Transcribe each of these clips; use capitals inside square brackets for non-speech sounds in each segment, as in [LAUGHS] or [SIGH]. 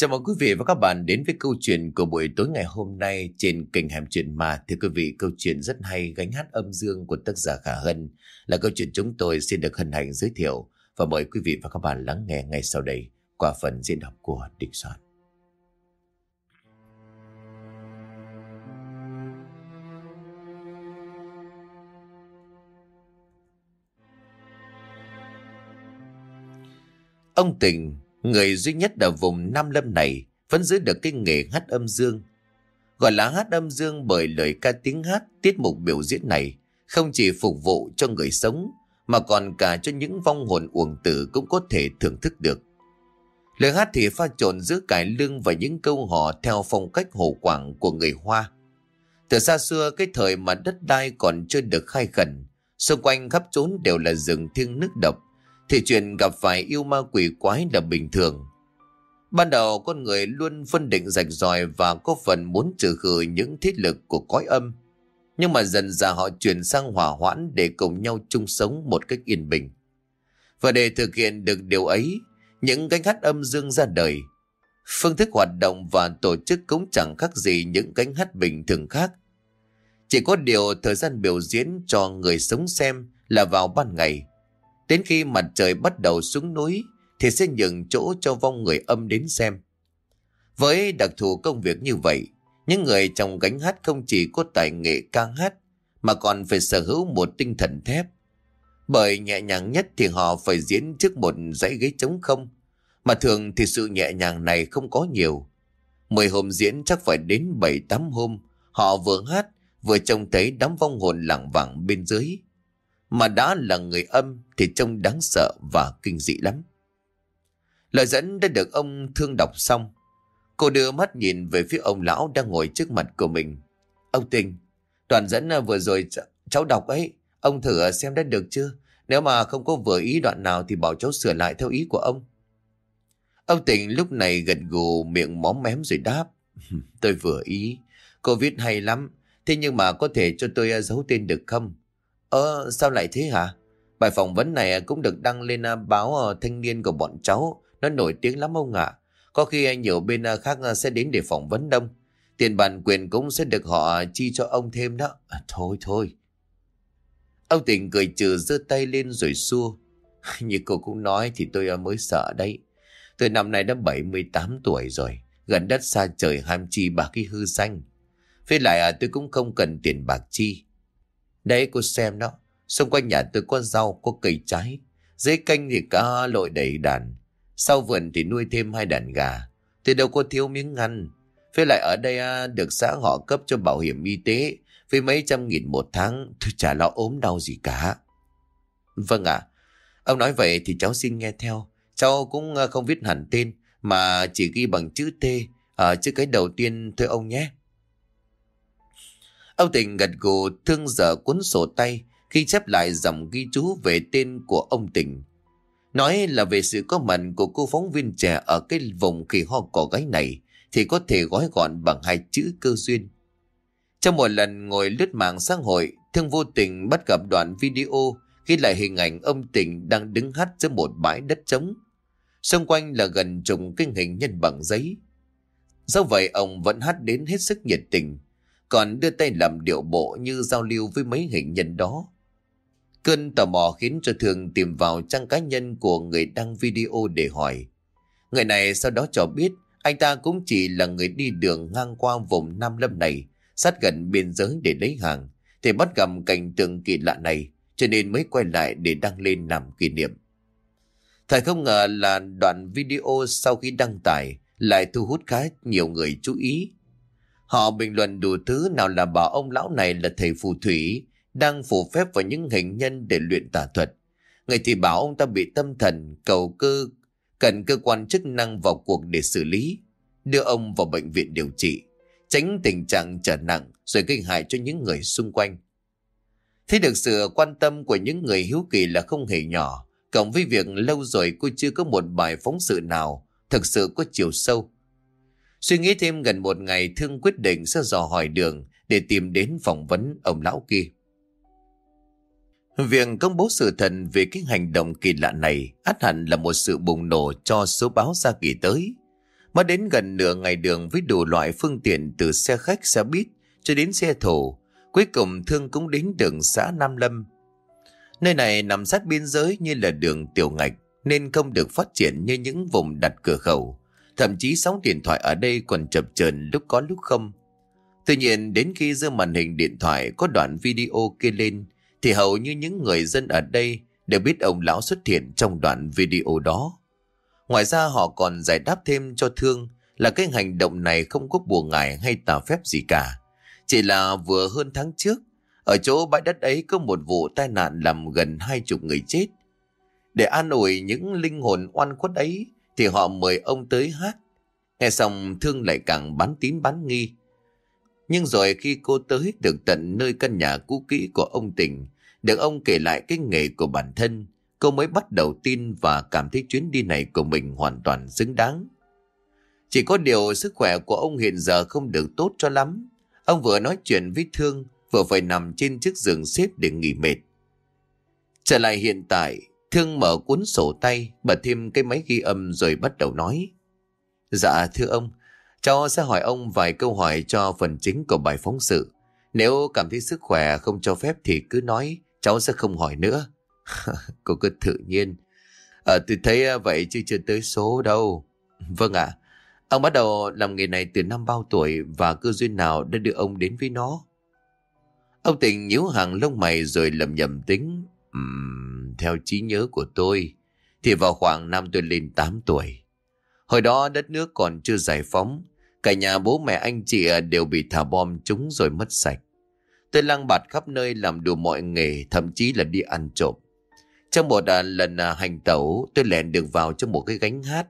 Chào mừng quý vị và các bạn đến với câu chuyện của buổi tối ngày hôm nay trên kênh Hẻm Chuyện Mà. Thưa quý vị, câu chuyện rất hay gánh hát âm dương của tác giả Khả Hân là câu chuyện chúng tôi xin được hân hạnh giới thiệu và mời quý vị và các bạn lắng nghe ngay sau đây qua phần diễn đọc của Địch Soạn. Ông Tình, người duy nhất ở vùng Nam Lâm này, vẫn giữ được cái nghề hát âm dương. Gọi là hát âm dương bởi lời ca tiếng hát tiết mục biểu diễn này không chỉ phục vụ cho người sống mà còn cả cho những vong hồn uổng tử cũng có thể thưởng thức được. Lời hát thì pha trộn giữa cải lương và những câu hò theo phong cách hồ quảng của người Hoa. Từ xa xưa cái thời mà đất đai còn chưa được khai khẩn, xung quanh khắp trốn đều là rừng thiêng nước độc, thì chuyện gặp phải yêu ma quỷ quái là bình thường. Ban đầu con người luôn phân định rạch ròi và có phần muốn trừ khử những thiết lực của cõi âm. Nhưng mà dần dà họ chuyển sang hòa hoãn để cùng nhau chung sống một cách yên bình. Và để thực hiện được điều ấy, những cánh hát âm dương ra đời. Phương thức hoạt động và tổ chức cũng chẳng khác gì những cánh hát bình thường khác. Chỉ có điều thời gian biểu diễn cho người sống xem là vào ban ngày. Đến khi mặt trời bắt đầu xuống núi thì sẽ nhường chỗ cho vong người âm đến xem. Với đặc thù công việc như vậy, những người trong gánh hát không chỉ có tài nghệ ca hát mà còn phải sở hữu một tinh thần thép. Bởi nhẹ nhàng nhất thì họ phải diễn trước một dãy ghế trống không, mà thường thì sự nhẹ nhàng này không có nhiều. Mười hôm diễn chắc phải đến bảy tám hôm, họ vừa hát vừa trông thấy đám vong hồn lặng vẳng bên dưới. Mà đã là người âm thì trông đáng sợ và kinh dị lắm. Lời dẫn đã được ông thương đọc xong. Cô đưa mắt nhìn về phía ông lão đang ngồi trước mặt của mình. Ông Tình, toàn dẫn à, vừa rồi cháu đọc ấy, ông thử xem đã được chưa? Nếu mà không có vừa ý đoạn nào thì bảo cháu sửa lại theo ý của ông. Ông Tình lúc này gật gù miệng móm mém rồi đáp. [LAUGHS] Tôi vừa ý, cô viết hay lắm, thế nhưng mà có thể cho tôi à, giấu tên được không? Ờ, sao lại thế hả? Bài phỏng vấn này cũng được đăng lên à, báo ờ, thanh niên của bọn cháu, nó nổi tiếng lắm ông ạ. Có khi nhiều bên à, khác à, sẽ đến để phỏng vấn đông. Tiền bản quyền cũng sẽ được họ chi cho ông thêm đó. À, thôi thôi. Ông tỉnh cười trừ giơ tay lên rồi xua. [LAUGHS] Như cô cũng nói thì tôi mới sợ đấy. Tôi năm nay đã 78 tuổi rồi. Gần đất xa trời ham chi bà cái hư danh. Với lại tôi cũng không cần tiền bạc chi. Đấy cô xem đó. Xung quanh nhà tôi có rau, có cây trái. Dưới canh thì cá lội đầy đàn. Sau vườn thì nuôi thêm hai đàn gà. Thì đâu có thiếu miếng ăn. Với lại ở đây à, được xã họ cấp cho bảo hiểm y tế với mấy trăm nghìn một tháng tôi chả lo ốm đau gì cả. Vâng ạ. Ông nói vậy thì cháu xin nghe theo. Cháu cũng à, không viết hẳn tên mà chỉ ghi bằng chữ T ở chữ cái đầu tiên thôi ông nhé. Ông Tình gật gù thương dở cuốn sổ tay khi chép lại dòng ghi chú về tên của ông Tình. Nói là về sự có mặt của cô phóng viên trẻ ở cái vùng kỳ ho cỏ gái này thì có thể gói gọn bằng hai chữ cơ duyên. Trong một lần ngồi lướt mạng xã hội, Thương vô tình bắt gặp đoạn video ghi lại hình ảnh ông Tình đang đứng hát giữa một bãi đất trống. Xung quanh là gần trùng kinh hình nhân bằng giấy. Do vậy ông vẫn hát đến hết sức nhiệt tình, còn đưa tay làm điệu bộ như giao lưu với mấy hình nhân đó. Cơn tò mò khiến cho Thường tìm vào trang cá nhân của người đăng video để hỏi. Người này sau đó cho biết anh ta cũng chỉ là người đi đường ngang qua vùng Nam Lâm này, sát gần biên giới để lấy hàng, thì bắt gặp cảnh tượng kỳ lạ này, cho nên mới quay lại để đăng lên làm kỷ niệm. Thật không ngờ là đoạn video sau khi đăng tải lại thu hút khá nhiều người chú ý. Họ bình luận đủ thứ nào là bảo ông lão này là thầy phù thủy, đang phù phép vào những hình nhân để luyện tà thuật. Người thì bảo ông ta bị tâm thần, cầu cơ, cần cơ quan chức năng vào cuộc để xử lý, đưa ông vào bệnh viện điều trị, tránh tình trạng trở nặng rồi gây hại cho những người xung quanh. Thế được sự quan tâm của những người hiếu kỳ là không hề nhỏ, cộng với việc lâu rồi cô chưa có một bài phóng sự nào thực sự có chiều sâu. Suy nghĩ thêm gần một ngày Thương quyết định sẽ dò hỏi đường để tìm đến phỏng vấn ông lão kia. Việc công bố sự thật về cái hành động kỳ lạ này át hẳn là một sự bùng nổ cho số báo ra kỳ tới. Mà đến gần nửa ngày đường với đủ loại phương tiện từ xe khách, xe buýt cho đến xe thổ. Cuối cùng Thương cũng đến đường xã Nam Lâm. Nơi này nằm sát biên giới như là đường tiểu ngạch nên không được phát triển như những vùng đặt cửa khẩu. Thậm chí sóng điện thoại ở đây còn chập chờn lúc có lúc không. Tuy nhiên đến khi giữa màn hình điện thoại có đoạn video kia lên thì hầu như những người dân ở đây đều biết ông lão xuất hiện trong đoạn video đó. Ngoài ra họ còn giải đáp thêm cho Thương là cái hành động này không có bùa ngải hay tà phép gì cả. Chỉ là vừa hơn tháng trước, ở chỗ bãi đất ấy có một vụ tai nạn làm gần hai chục người chết. Để an ủi những linh hồn oan khuất ấy thì họ mời ông tới hát. Nghe xong Thương lại càng bán tín bán nghi. Nhưng rồi khi cô tới được tận nơi căn nhà cũ kỹ của ông Tình, được ông kể lại cái nghề của bản thân, cô mới bắt đầu tin và cảm thấy chuyến đi này của mình hoàn toàn xứng đáng. Chỉ có điều sức khỏe của ông hiện giờ không được tốt cho lắm. Ông vừa nói chuyện với Thương, vừa phải nằm trên chiếc giường xếp để nghỉ mệt. Trở lại hiện tại, Thương mở cuốn sổ tay, bật thêm cái máy ghi âm rồi bắt đầu nói. Dạ thưa ông, cháu sẽ hỏi ông vài câu hỏi cho phần chính của bài phóng sự. Nếu cảm thấy sức khỏe không cho phép thì cứ nói, cháu sẽ không hỏi nữa. [LAUGHS] Cô cứ tự nhiên. À, tôi thấy à, vậy chứ chưa tới số đâu. Vâng ạ. Ông bắt đầu làm nghề này từ năm bao tuổi và cơ duyên nào đã đưa ông đến với nó? Ông tình nhíu hàng lông mày rồi lầm nhầm tính. Uhm, theo trí nhớ của tôi, thì vào khoảng năm tôi lên 8 tuổi. Hồi đó đất nước còn chưa giải phóng, cả nhà bố mẹ anh chị à, đều bị thả bom chúng rồi mất sạch. Tôi lang bạt khắp nơi làm đủ mọi nghề, thậm chí là đi ăn trộm. Trong một à, lần à, hành tẩu, tôi lẻn được vào trong một cái gánh hát.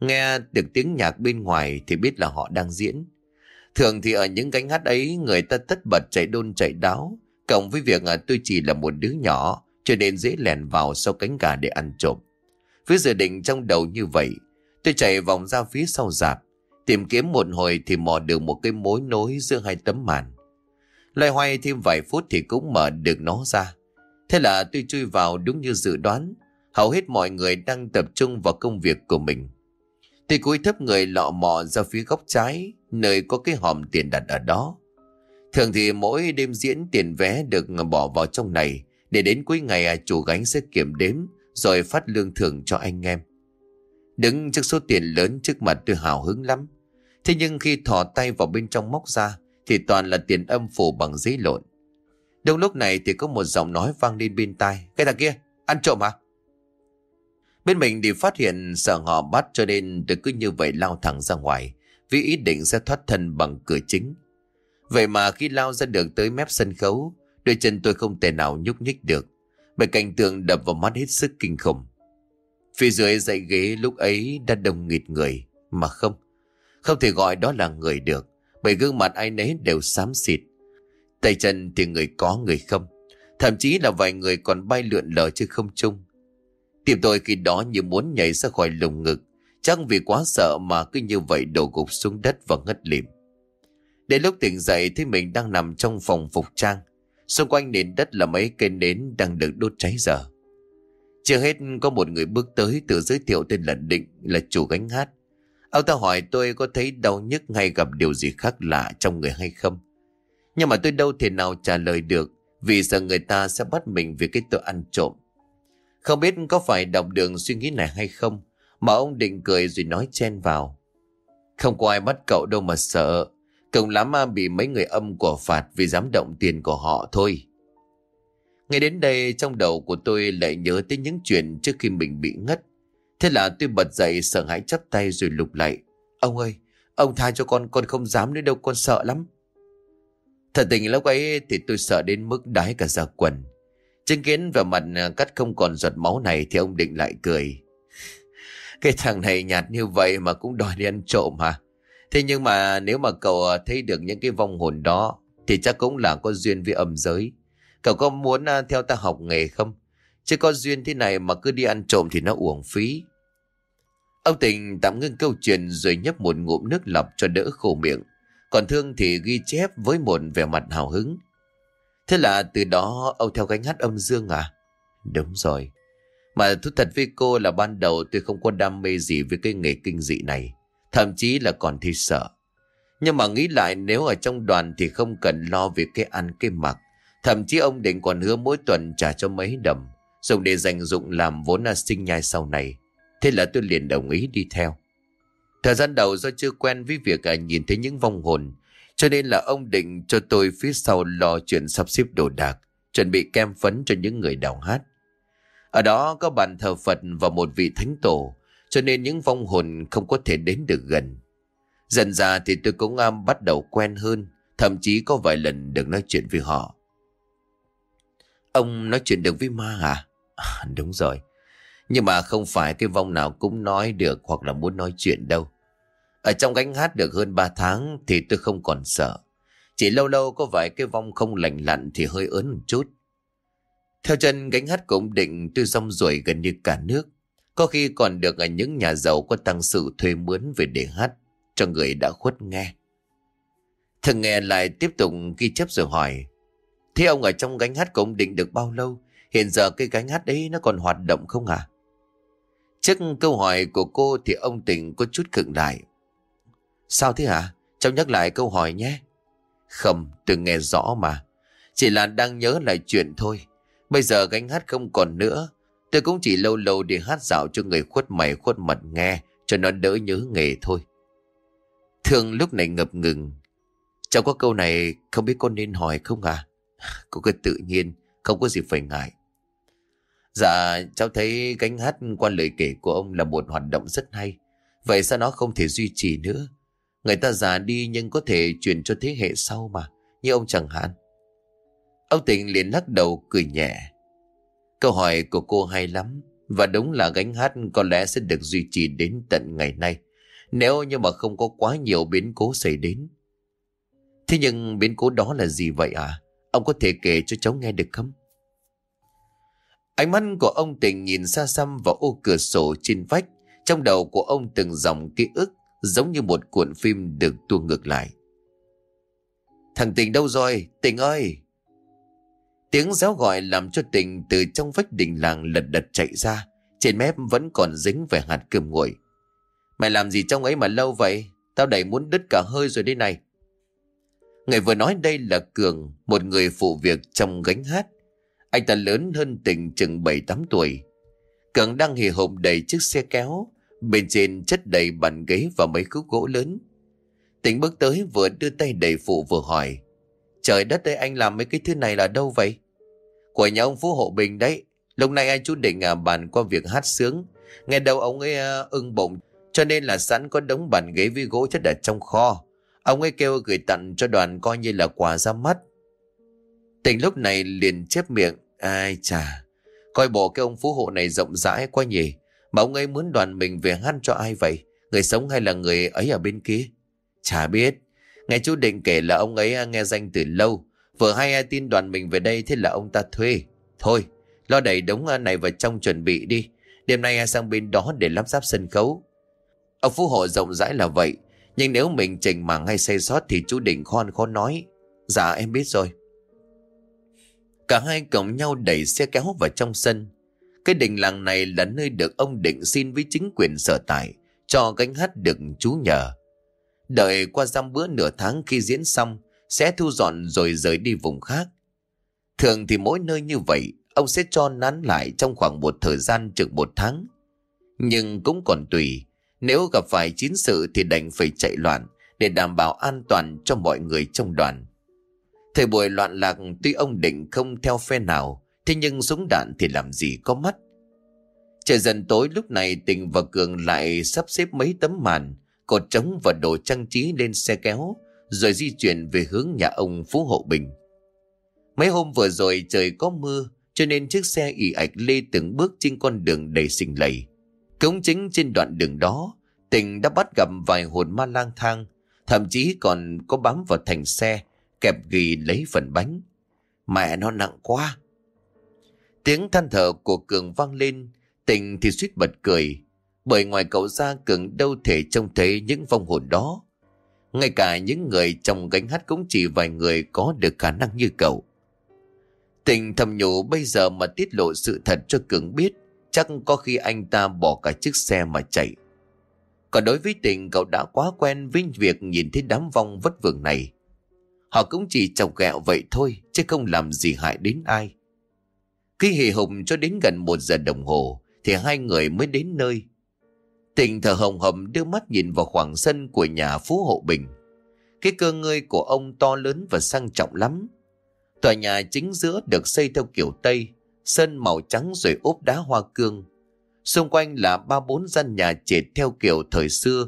Nghe được tiếng nhạc bên ngoài thì biết là họ đang diễn. Thường thì ở những gánh hát ấy người ta tất bật chạy đôn chạy đáo. Cộng với việc tôi chỉ là một đứa nhỏ cho nên dễ lẻn vào sau cánh gà để ăn trộm. Với dự định trong đầu như vậy, tôi chạy vòng ra phía sau dạp. Tìm kiếm một hồi thì mò được một cái mối nối giữa hai tấm màn. Loay hoay thêm vài phút thì cũng mở được nó ra. Thế là tôi chui vào đúng như dự đoán. Hầu hết mọi người đang tập trung vào công việc của mình. Tôi cúi thấp người lọ mò ra phía góc trái, nơi có cái hòm tiền đặt ở đó. Thường thì mỗi đêm diễn tiền vé được bỏ vào trong này để đến cuối ngày à, chủ gánh sẽ kiểm đếm rồi phát lương thưởng cho anh em. Đứng trước số tiền lớn trước mặt tôi hào hứng lắm. Thế nhưng khi thò tay vào bên trong móc ra thì toàn là tiền âm phủ bằng giấy lộn. Đúng lúc này thì có một giọng nói vang lên bên tai. Cái thằng kia, ăn trộm hả? Bên mình thì phát hiện sợ họ bắt cho nên tôi cứ như vậy lao thẳng ra ngoài vì ý định sẽ thoát thân bằng cửa chính. Vậy mà khi lao ra được tới mép sân khấu, đôi chân tôi không thể nào nhúc nhích được bởi cảnh tượng đập vào mắt hết sức kinh khủng. Phía dưới dãy ghế lúc ấy đã đông nghịt người, mà không. Không thể gọi đó là người được, bởi gương mặt ai nấy đều xám xịt. Tay chân thì người có người không, thậm chí là vài người còn bay lượn lờ chứ không chung. Tim tôi khi đó như muốn nhảy ra khỏi lồng ngực, chắc vì quá sợ mà cứ như vậy đổ gục xuống đất và ngất lịm. Đến lúc tỉnh dậy thì mình đang nằm trong phòng phục trang, xung quanh nền đất là mấy cây nến đang được đốt cháy dở. Chưa hết có một người bước tới tự giới thiệu tên là Định, là chủ gánh hát. Ông ta hỏi, tôi có thấy đau nhức hay gặp điều gì khác lạ trong người hay không. Nhưng mà tôi đâu thể nào trả lời được, vì sợ người ta sẽ bắt mình vì cái tội ăn trộm. Không biết có phải đọc đường suy nghĩ này hay không, mà ông định cười rồi nói chen vào. Không có ai bắt cậu đâu mà sợ cùng lắm mà bị mấy người âm của phạt vì dám động tiền của họ thôi. Ngay đến đây trong đầu của tôi lại nhớ tới những chuyện trước khi mình bị ngất. Thế là tôi bật dậy sợ hãi chắp tay rồi lục lại. Ông ơi, ông tha cho con, con không dám nữa đâu, con sợ lắm. Thật tình lúc ấy thì tôi sợ đến mức đái cả da quần. Chứng kiến vào mặt à, cắt không còn giọt máu này thì ông định lại cười. [LAUGHS] Cái thằng này nhạt như vậy mà cũng đòi đi ăn trộm hả? Thế nhưng mà nếu mà cậu ờ, thấy được những cái vong hồn đó, thì chắc cũng là có duyên với âm giới. Cậu có muốn ờ, theo ta học nghề không? Chứ có duyên thế này mà cứ đi ăn trộm thì nó uổng phí. Ông Tình tạm ngưng câu chuyện rồi nhấp một ngụm nước lọc cho đỡ khô miệng. Còn Thương thì ghi chép với một vẻ mặt hào hứng. Thế là từ đó ông theo gánh hát âm dương à? Đúng rồi. Mà thú thật với cô là ban đầu tôi không có đam mê gì với cái nghề kinh dị này thậm chí là còn thì sợ. Nhưng mà nghĩ lại nếu ở trong đoàn thì không cần lo về cái ăn cái mặc. Thậm chí ông định còn hứa mỗi tuần trả cho mấy đồng, dùng để dành dụng làm vốn là sinh nhai sau này. Thế là tôi liền đồng ý đi theo. Thời gian đầu do chưa quen với việc à, nhìn thấy những vong hồn, cho nên là ông định cho tôi phía sau lo chuyện sắp xếp đồ đạc, chuẩn bị kem phấn cho những người đào hát. Ở đó có bàn thờ Phật và một vị thánh tổ, cho nên những vong hồn không có thể đến được gần. Dần ra thì tôi cũng am bắt đầu quen hơn, thậm chí có vài lần được nói chuyện với họ. Ông nói chuyện được với ma à? à đúng rồi. Nhưng mà không phải cái vong nào cũng nói được hoặc là muốn nói chuyện đâu. Ở trong gánh hát được hơn 3 tháng thì tôi không còn sợ. Chỉ lâu lâu có vài cái vong không lành lặn thì hơi ớn một chút. Theo chân gánh hát cũng định tôi rong ruổi gần như cả nước. Có khi còn được ở những nhà giàu có tăng sự thuê mướn về để hát cho người đã khuất nghe. Thằng nghe lại tiếp tục ghi chép rồi hỏi. Thế ông ở trong gánh hát cũng định được bao lâu? Hiện giờ cái gánh hát đấy nó còn hoạt động không à? Trước câu hỏi của cô thì ông Tình có chút khựng lại. Sao thế hả? Cháu nhắc lại câu hỏi nhé. Không, tôi nghe rõ mà. Chỉ là đang nhớ lại chuyện thôi. Bây giờ gánh hát không còn nữa. Tôi cũng chỉ lâu lâu để hát dạo cho người khuất mày khuất mặt nghe cho nó đỡ nhớ nghề thôi. Thường lúc này ngập ngừng. Cháu có câu này không biết con nên hỏi không à? [LAUGHS] Cô cứ tự nhiên, không có gì phải ngại. Dạ, cháu thấy gánh hát qua lời kể của ông là một hoạt động rất hay. Vậy sao nó không thể duy trì nữa? Người ta già đi nhưng có thể truyền cho thế hệ sau mà, như ông chẳng hạn. Ông Tình liền lắc đầu cười nhẹ. Câu hỏi của cô hay lắm, và đúng là gánh hát có lẽ sẽ được duy trì đến tận ngày nay, nếu như mà không có quá nhiều biến cố xảy đến. Thế nhưng biến cố đó là gì vậy à? Ông có thể kể cho cháu nghe được không? Ánh mắt của ông Tình nhìn xa xăm vào ô cửa sổ trên vách. Trong đầu của ông từng dòng ký ức giống như một cuộn phim được tua ngược lại. Thằng Tình đâu rồi? Tình ơi! Tiếng réo gọi làm cho Tình từ trong vách đình làng lật đật chạy ra. Trên mép vẫn còn dính vẻ hạt cơm nguội. Mày làm gì trong ấy mà lâu vậy? Tao đầy muốn đứt cả hơi rồi đây này. Người vừa nói đây là Cường, một người phụ việc trong gánh hát. Anh ta lớn hơn tình chừng 7-8 tuổi. Cường đang hì hộp đầy chiếc xe kéo, bên trên chất đầy bàn ghế và mấy khúc gỗ lớn. Tình bước tới vừa đưa tay đầy phụ vừa hỏi. Trời đất ơi anh làm mấy cái thứ này là đâu vậy? Của nhà ông Phú Hộ Bình đấy. Lúc này anh chú định à, bàn qua việc hát sướng. Nghe đầu ông ấy à, ưng bụng cho nên là sẵn có đống bàn ghế với gỗ chất ở trong kho. Ông ấy kêu gửi tặng cho đoàn coi như là quà ra mắt. Tình lúc này liền chép miệng. Ai chà, coi bộ cái ông phú hộ này rộng rãi quá nhỉ. Mà ông ấy muốn đoàn mình về hát cho ai vậy? Người sống hay là người ấy ở bên kia? Chả biết. Nghe chú Định kể là ông ấy à, nghe danh từ lâu. Vừa hay à, tin đoàn mình về đây thế là ông ta thuê. Thôi, lo đẩy đống à, này vào trong chuẩn bị đi. Đêm nay sang bên đó để lắp ráp sân khấu. Ông phú hộ rộng rãi là vậy. Nhưng nếu mình chỉnh mảng hay xây sót thì chú Định khoan khó nói. Dạ em biết rồi. Cả hai cộng nhau đẩy xe kéo vào trong sân. Cái đình làng này là nơi được ông Định xin với chính quyền sở tại cho gánh hát được chú nhờ. Đợi qua dăm bữa nửa tháng khi diễn xong sẽ thu dọn rồi rời đi vùng khác. Thường thì mỗi nơi như vậy ông sẽ cho nán lại trong khoảng một thời gian chừng một tháng. Nhưng cũng còn tùy, nếu gặp phải chiến sự thì đành phải chạy loạn để đảm bảo an toàn cho mọi người trong đoàn. Thời buổi loạn lạc tuy ông định không theo phe nào, thế nhưng súng đạn thì làm gì có mắt. Trời dần tối lúc này Tình và Cường lại sắp xếp mấy tấm màn, cột trống và đồ trang trí lên xe kéo, rồi di chuyển về hướng nhà ông Phú Hộ Bình. Mấy hôm vừa rồi trời có mưa, cho nên chiếc xe ỉ ạch lê từng bước trên con đường đầy xình lầy. cống chính trên đoạn đường đó, Tình đã bắt gặp vài hồn ma lang thang, thậm chí còn có bám vào thành xe, kẹp ghi lấy phần bánh. Mẹ nó nặng quá. Tiếng than thở của Cường vang lên, tình thì suýt bật cười, bởi ngoài cậu ra Cường đâu thể trông thấy những vong hồn đó. Ngay cả những người trong gánh hát cũng chỉ vài người có được khả năng như cậu. Tình thầm nhủ bây giờ mà tiết lộ sự thật cho Cường biết, chắc có khi anh ta bỏ cả chiếc xe mà chạy. Còn đối với tình cậu đã quá quen với việc nhìn thấy đám vong vất vưởng này. Họ cũng chỉ chọc ghẹo vậy thôi chứ không làm gì hại đến ai. Khi hì hùng cho đến gần một giờ đồng hồ thì hai người mới đến nơi. Tình thở hồng hầm đưa mắt nhìn vào khoảng sân của nhà Phú Hộ Bình. Cái cơ ngơi của ông to lớn và sang trọng lắm. Tòa nhà chính giữa được xây theo kiểu Tây, sân màu trắng rồi ốp đá hoa cương. Xung quanh là ba bốn gian nhà trệt theo kiểu thời xưa.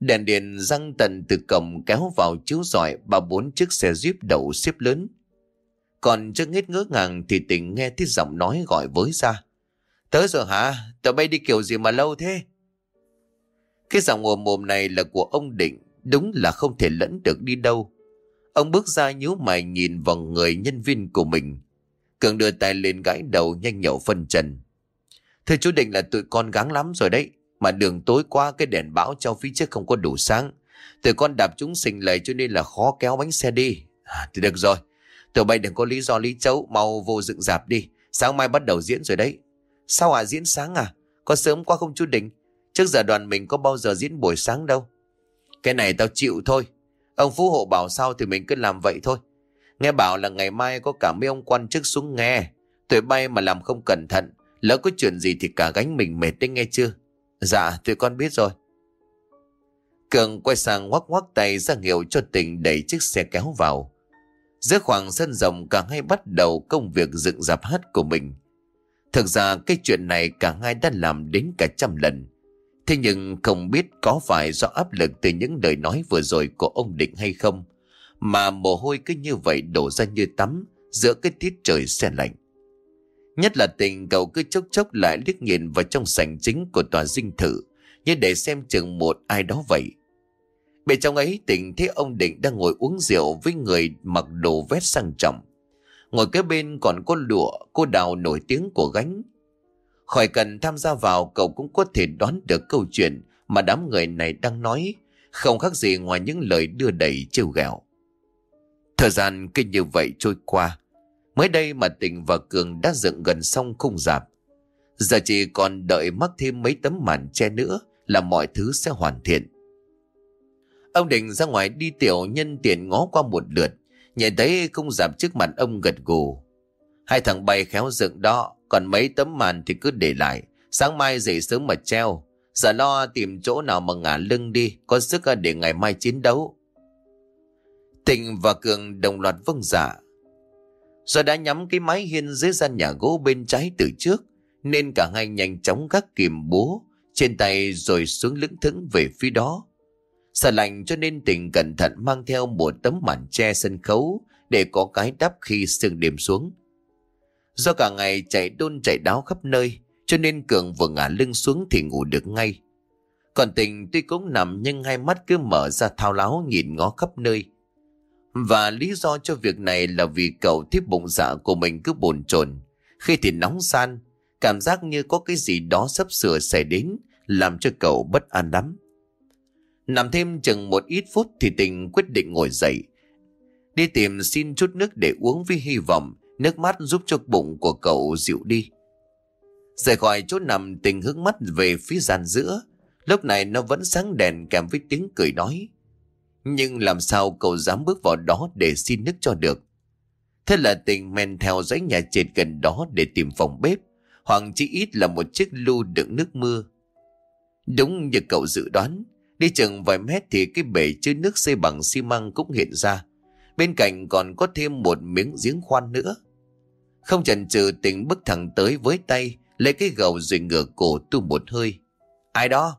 Đèn điện răng tần từ cổng kéo vào chiếu rọi ba bốn chiếc xe jeep đậu xếp lớn. Còn chưa hết ngỡ ngàng thì tình nghe thấy giọng nói gọi với ra. Tới rồi hả? Tớ bay đi kiểu gì mà lâu thế? Cái giọng ồm mồm này là của ông Định, đúng là không thể lẫn được đi đâu. Ông bước ra nhíu mày nhìn vào người nhân viên của mình. Cường đưa tay lên gãi đầu nhanh nhậu phân trần. Thưa chú Định là tụi con gắng lắm rồi đấy. Mà đường tối qua cái đèn bão cho phía trước không có đủ sáng. Tụi con đạp chúng sinh lầy cho nên là khó kéo bánh xe đi. À, thì được rồi. Tụi bay đừng có lý do lý chấu mau vô dựng dạp đi. Sáng mai bắt đầu diễn rồi đấy. Sao à diễn sáng à? Có sớm quá không chú Định? Trước giờ đoàn mình có bao giờ diễn buổi sáng đâu. Cái này tao chịu thôi. Ông Phú Hộ bảo sao thì mình cứ làm vậy thôi. Nghe bảo là ngày mai có cả mấy ông quan chức xuống nghe. Tụi bay mà làm không cẩn thận. Lỡ có chuyện gì thì cả gánh mình mệt đấy nghe chưa? Dạ, tụi con biết rồi. Cường quay sang ngoắc ngoắc tay ra hiệu cho tình đẩy chiếc xe kéo vào. Giữa khoảng sân rộng cả hai bắt đầu công việc dựng dạp hát của mình. Thực ra cái chuyện này cả hai đã làm đến cả trăm lần. Thế nhưng không biết có phải do áp lực từ những lời nói vừa rồi của ông Định hay không, mà mồ hôi cứ như vậy đổ ra như tắm giữa cái tiết trời xe lạnh. Nhất là tình cậu cứ chốc chốc lại liếc nhìn vào trong sảnh chính của tòa dinh thự, như để xem chừng một ai đó vậy. Bên trong ấy tình thấy ông Định đang ngồi uống rượu với người mặc đồ vest sang trọng. Ngồi kế bên còn có lụa, cô đào nổi tiếng của gánh. Khỏi cần tham gia vào cậu cũng có thể đoán được câu chuyện mà đám người này đang nói, không khác gì ngoài những lời đưa đẩy trêu ghẹo. Thời gian kinh như vậy trôi qua, mới đây mà Tình và Cường đã dựng gần xong khung dạp. Giờ chỉ còn đợi mắc thêm mấy tấm màn che nữa là mọi thứ sẽ hoàn thiện. Ông Định ra ngoài đi tiểu nhân tiện ngó qua một lượt, nhìn thấy khung dạp trước mặt ông gật gù. Hai thằng bay khéo dựng đó, còn mấy tấm màn thì cứ để lại. Sáng mai dậy sớm mà treo. Giờ lo tìm chỗ nào mà ngả lưng đi, có sức để ngày mai chiến đấu. tình và Cường đồng loạt vâng dạ. Do đã nhắm cái mái hiên dưới gian nhà gỗ bên trái từ trước, nên cả hai nhanh chóng gác kìm búa trên tay rồi xuống lững thững về phía đó. Sợ lạnh cho nên tình cẩn thận mang theo một tấm màn che sân khấu để có cái đắp khi sương đêm xuống. Do cả ngày chạy đôn chạy đáo khắp nơi, cho nên Cường vừa ngả lưng xuống thì ngủ được ngay. Còn tình tuy cũng nằm nhưng hai mắt cứ mở ra thao láo nhìn ngó khắp nơi. Và lý do cho việc này là vì cậu thiếp bụng dạ của mình cứ bồn chồn Khi thì nóng san, cảm giác như có cái gì đó sắp sửa xảy đến, làm cho cậu bất an lắm. Nằm thêm chừng một ít phút thì tình quyết định ngồi dậy. Đi tìm xin chút nước để uống với hy vọng Nước mắt giúp cho bụng của cậu dịu đi. Rời khỏi chỗ nằm, tình hướng mắt về phía gian giữa. Lúc này nó vẫn sáng đèn kèm với tiếng cười nói. Nhưng làm sao cậu dám bước vào đó để xin nước cho được. Thế là tình men theo dãy nhà trệt gần đó để tìm phòng bếp. Hoặc chỉ ít là một chiếc lu đựng nước mưa. Đúng như cậu dự đoán. Đi chừng vài mét thì cái bể chứa nước xây bằng xi măng cũng hiện ra. Bên cạnh còn có thêm một miếng giếng khoan nữa. Không chần chừ tỉnh bước thẳng tới với tay, lấy cái gầu rồi ngửa cổ tu một hơi. Ai đó?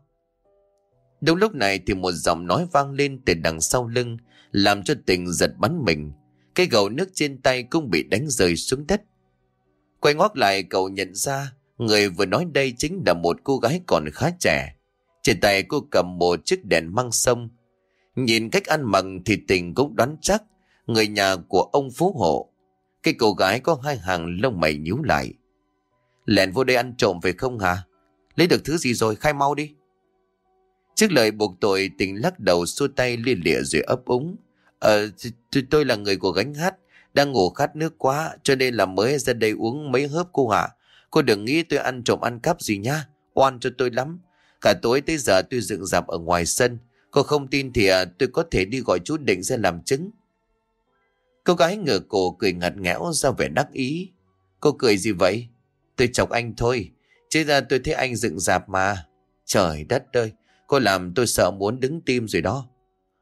Đúng lúc này thì một giọng nói vang lên từ đằng sau lưng, làm cho tình giật bắn mình. Cái gầu nước trên tay cũng bị đánh rơi xuống đất. Quay ngoắt lại cậu nhận ra, người vừa nói đây chính là một cô gái còn khá trẻ. Trên tay cô cầm một chiếc đèn măng sông. Nhìn cách ăn mặc thì tình cũng đoán chắc người nhà của ông Phú Hộ. Cái cô gái có hai hàng lông mày nhíu lại. Lẹn vô đây ăn trộm về không hả? Lấy được thứ gì rồi khai mau đi. Trước lời buộc tội tình lắc đầu xua tay liên lịa rồi ấp úng. Ờ, tôi là người của gánh hát, đang ngủ khát nước quá cho nên là mới ra đây uống mấy hớp cô hả? Cô đừng nghĩ tôi ăn trộm ăn cắp gì nhá, oan cho tôi lắm. Cả tối tới giờ tôi dựng dạp ở ngoài sân. Cô không tin thì à, tôi có thể đi gọi chú Định ra làm chứng. Cô gái ngửa cổ cười ngặt ngẽo ra vẻ đắc ý. Cô cười gì vậy? Tôi chọc anh thôi. Chứ ra tôi thấy anh dựng dạp mà. Trời đất ơi, cô làm tôi sợ muốn đứng tim rồi đó.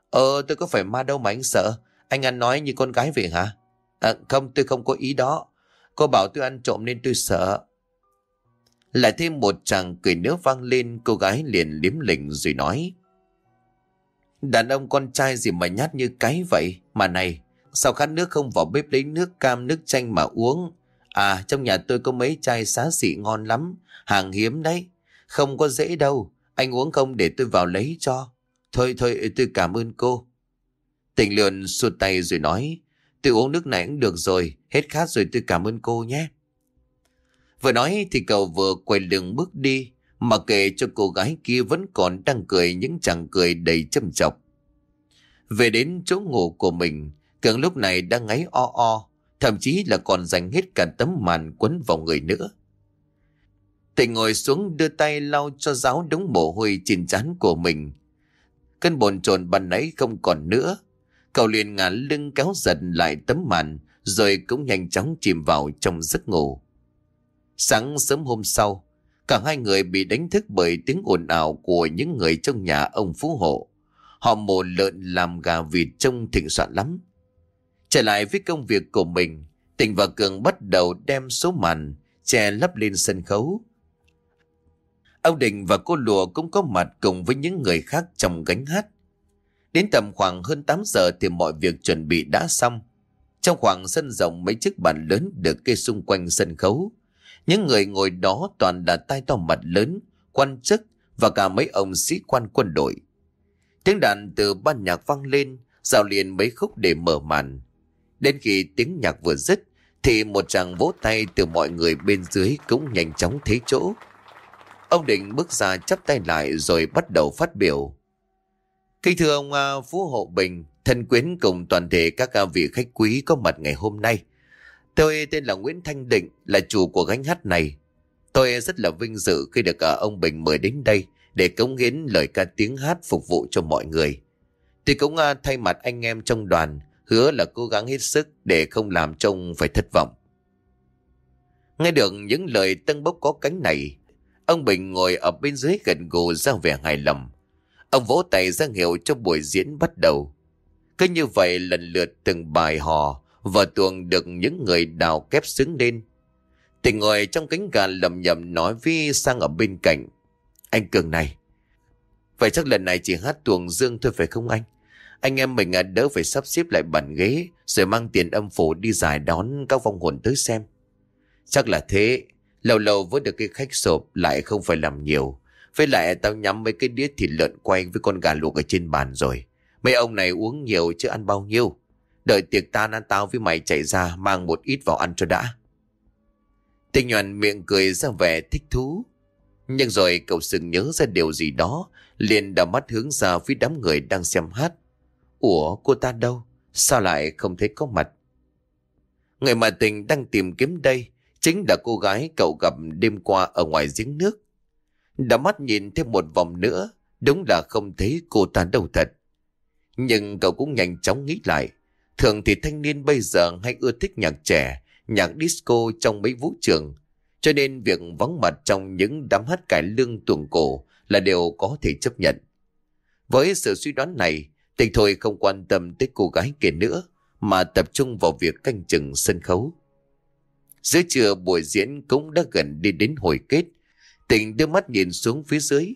Ờ, tôi có phải ma đâu mà anh sợ. Anh ăn nói như con gái vậy hả? À, không, tôi không có ý đó. Cô bảo tôi ăn trộm nên tôi sợ. Lại thêm một chàng cười nữa vang lên, cô gái liền liếm lỉnh rồi nói. Đàn ông con trai gì mà nhát như cái vậy? Mà này, sao khát nước không vào bếp lấy nước cam nước chanh mà uống? À, trong nhà tôi có mấy chai xá xị ngon lắm, hàng hiếm đấy. Không có dễ đâu, anh uống không để tôi vào lấy cho. Thôi thôi, tôi cảm ơn cô. Tình lượn sụt tay rồi nói, tôi uống nước này cũng được rồi, hết khát rồi tôi cảm ơn cô nhé. Vừa nói thì cậu vừa quay lưng bước đi, mà kể cho cô gái kia vẫn còn đang cười những chàng cười đầy châm chọc. Về đến chỗ ngủ của mình, Cường lúc này đang ngáy o o, thậm chí là còn dành hết cả tấm màn quấn vào người nữa. Tịnh ngồi xuống đưa tay lau cho giáo đống mồ hôi trên trán của mình. Cơn bồn chồn ban nãy không còn nữa. Cậu liền ngả lưng kéo giật lại tấm màn, rồi cũng nhanh chóng chìm vào trong giấc ngủ. Sáng sớm hôm sau, cả hai người bị đánh thức bởi tiếng ồn ào của những người trong nhà ông Phú Hộ. Họ mổ lợn làm gà vịt trông thịnh soạn lắm. Trở lại với công việc của mình, Tình và Cường bắt đầu đem số màn che lấp lên sân khấu. Ông Đình và cô Lùa cũng có mặt cùng với những người khác trong gánh hát. Đến tầm khoảng hơn 8 giờ thì mọi việc chuẩn bị đã xong. Trong khoảng sân rộng mấy chiếc bàn lớn được kê xung quanh sân khấu. Những người ngồi đó toàn là tai to mặt lớn, quan chức và cả mấy ông sĩ quan quân đội. Tiếng đàn từ ban nhạc vang lên, rào liền mấy khúc để mở màn. Đến khi tiếng nhạc vừa dứt, thì một chàng vỗ tay từ mọi người bên dưới cũng nhanh chóng thế chỗ. Ông Định bước ra chắp tay lại rồi bắt đầu phát biểu. Kính thưa ông à, Phú Hộ Bình, thân quyến cùng toàn thể các à, vị khách quý có mặt ngày hôm nay. Tôi tên là Nguyễn Thanh Định, là chủ của gánh hát này. Tôi rất là vinh dự khi được à, ông Bình mời đến đây để cống hiến lời ca tiếng hát phục vụ cho mọi người. Tôi cũng thay mặt anh em trong đoàn hứa là cố gắng hết sức để không làm trông phải thất vọng. Nghe được những lời tân bốc có cánh này, ông Bình ngồi ở bên dưới gần gù ra vẻ hài lòng. Ông vỗ tay ra hiệu cho buổi diễn bắt đầu. Cứ như vậy lần lượt từng bài hò và tuồng được những người đào kép xứng lên. Tình ngồi trong cánh gà lầm nhầm nói với sang ở bên cạnh. Anh Cường này, vậy chắc lần này chỉ hát tuồng dương thôi phải không anh? Anh em mình à, đỡ phải sắp xếp lại bàn ghế rồi mang tiền âm phủ đi giải đón các vong hồn tới xem. Chắc là thế. Lâu lâu với được cái khách sộp lại không phải làm nhiều. Với lại tao nhắm mấy cái đĩa thịt lợn quay với con gà luộc ở trên bàn rồi. Mấy ông này uống nhiều chứ ăn bao nhiêu. Đợi tiệc tan ăn tao với mày chạy ra mang một ít vào ăn cho đã. Tinh nhuận miệng cười ra vẻ thích thú. Nhưng rồi cậu sừng nhớ ra điều gì đó, liền đảo mắt hướng ra phía đám người đang xem hát. Ủa cô ta đâu? Sao lại không thấy có mặt? Người mà tình đang tìm kiếm đây chính là cô gái cậu gặp đêm qua ở ngoài giếng nước. Đã mắt nhìn thêm một vòng nữa, đúng là không thấy cô ta đâu thật. Nhưng cậu cũng nhanh chóng nghĩ lại. Thường thì thanh niên bây giờ hay ưa thích nhạc trẻ, nhạc disco trong mấy vũ trường. Cho nên việc vắng mặt trong những đám hát cải lương tuồng cổ là điều có thể chấp nhận. Với sự suy đoán này, Tịch thôi không quan tâm tới cô gái kia nữa, mà tập trung vào việc canh chừng sân khấu. Giữa trưa buổi diễn cũng đã gần đi đến hồi kết. Tình đưa mắt nhìn xuống phía dưới.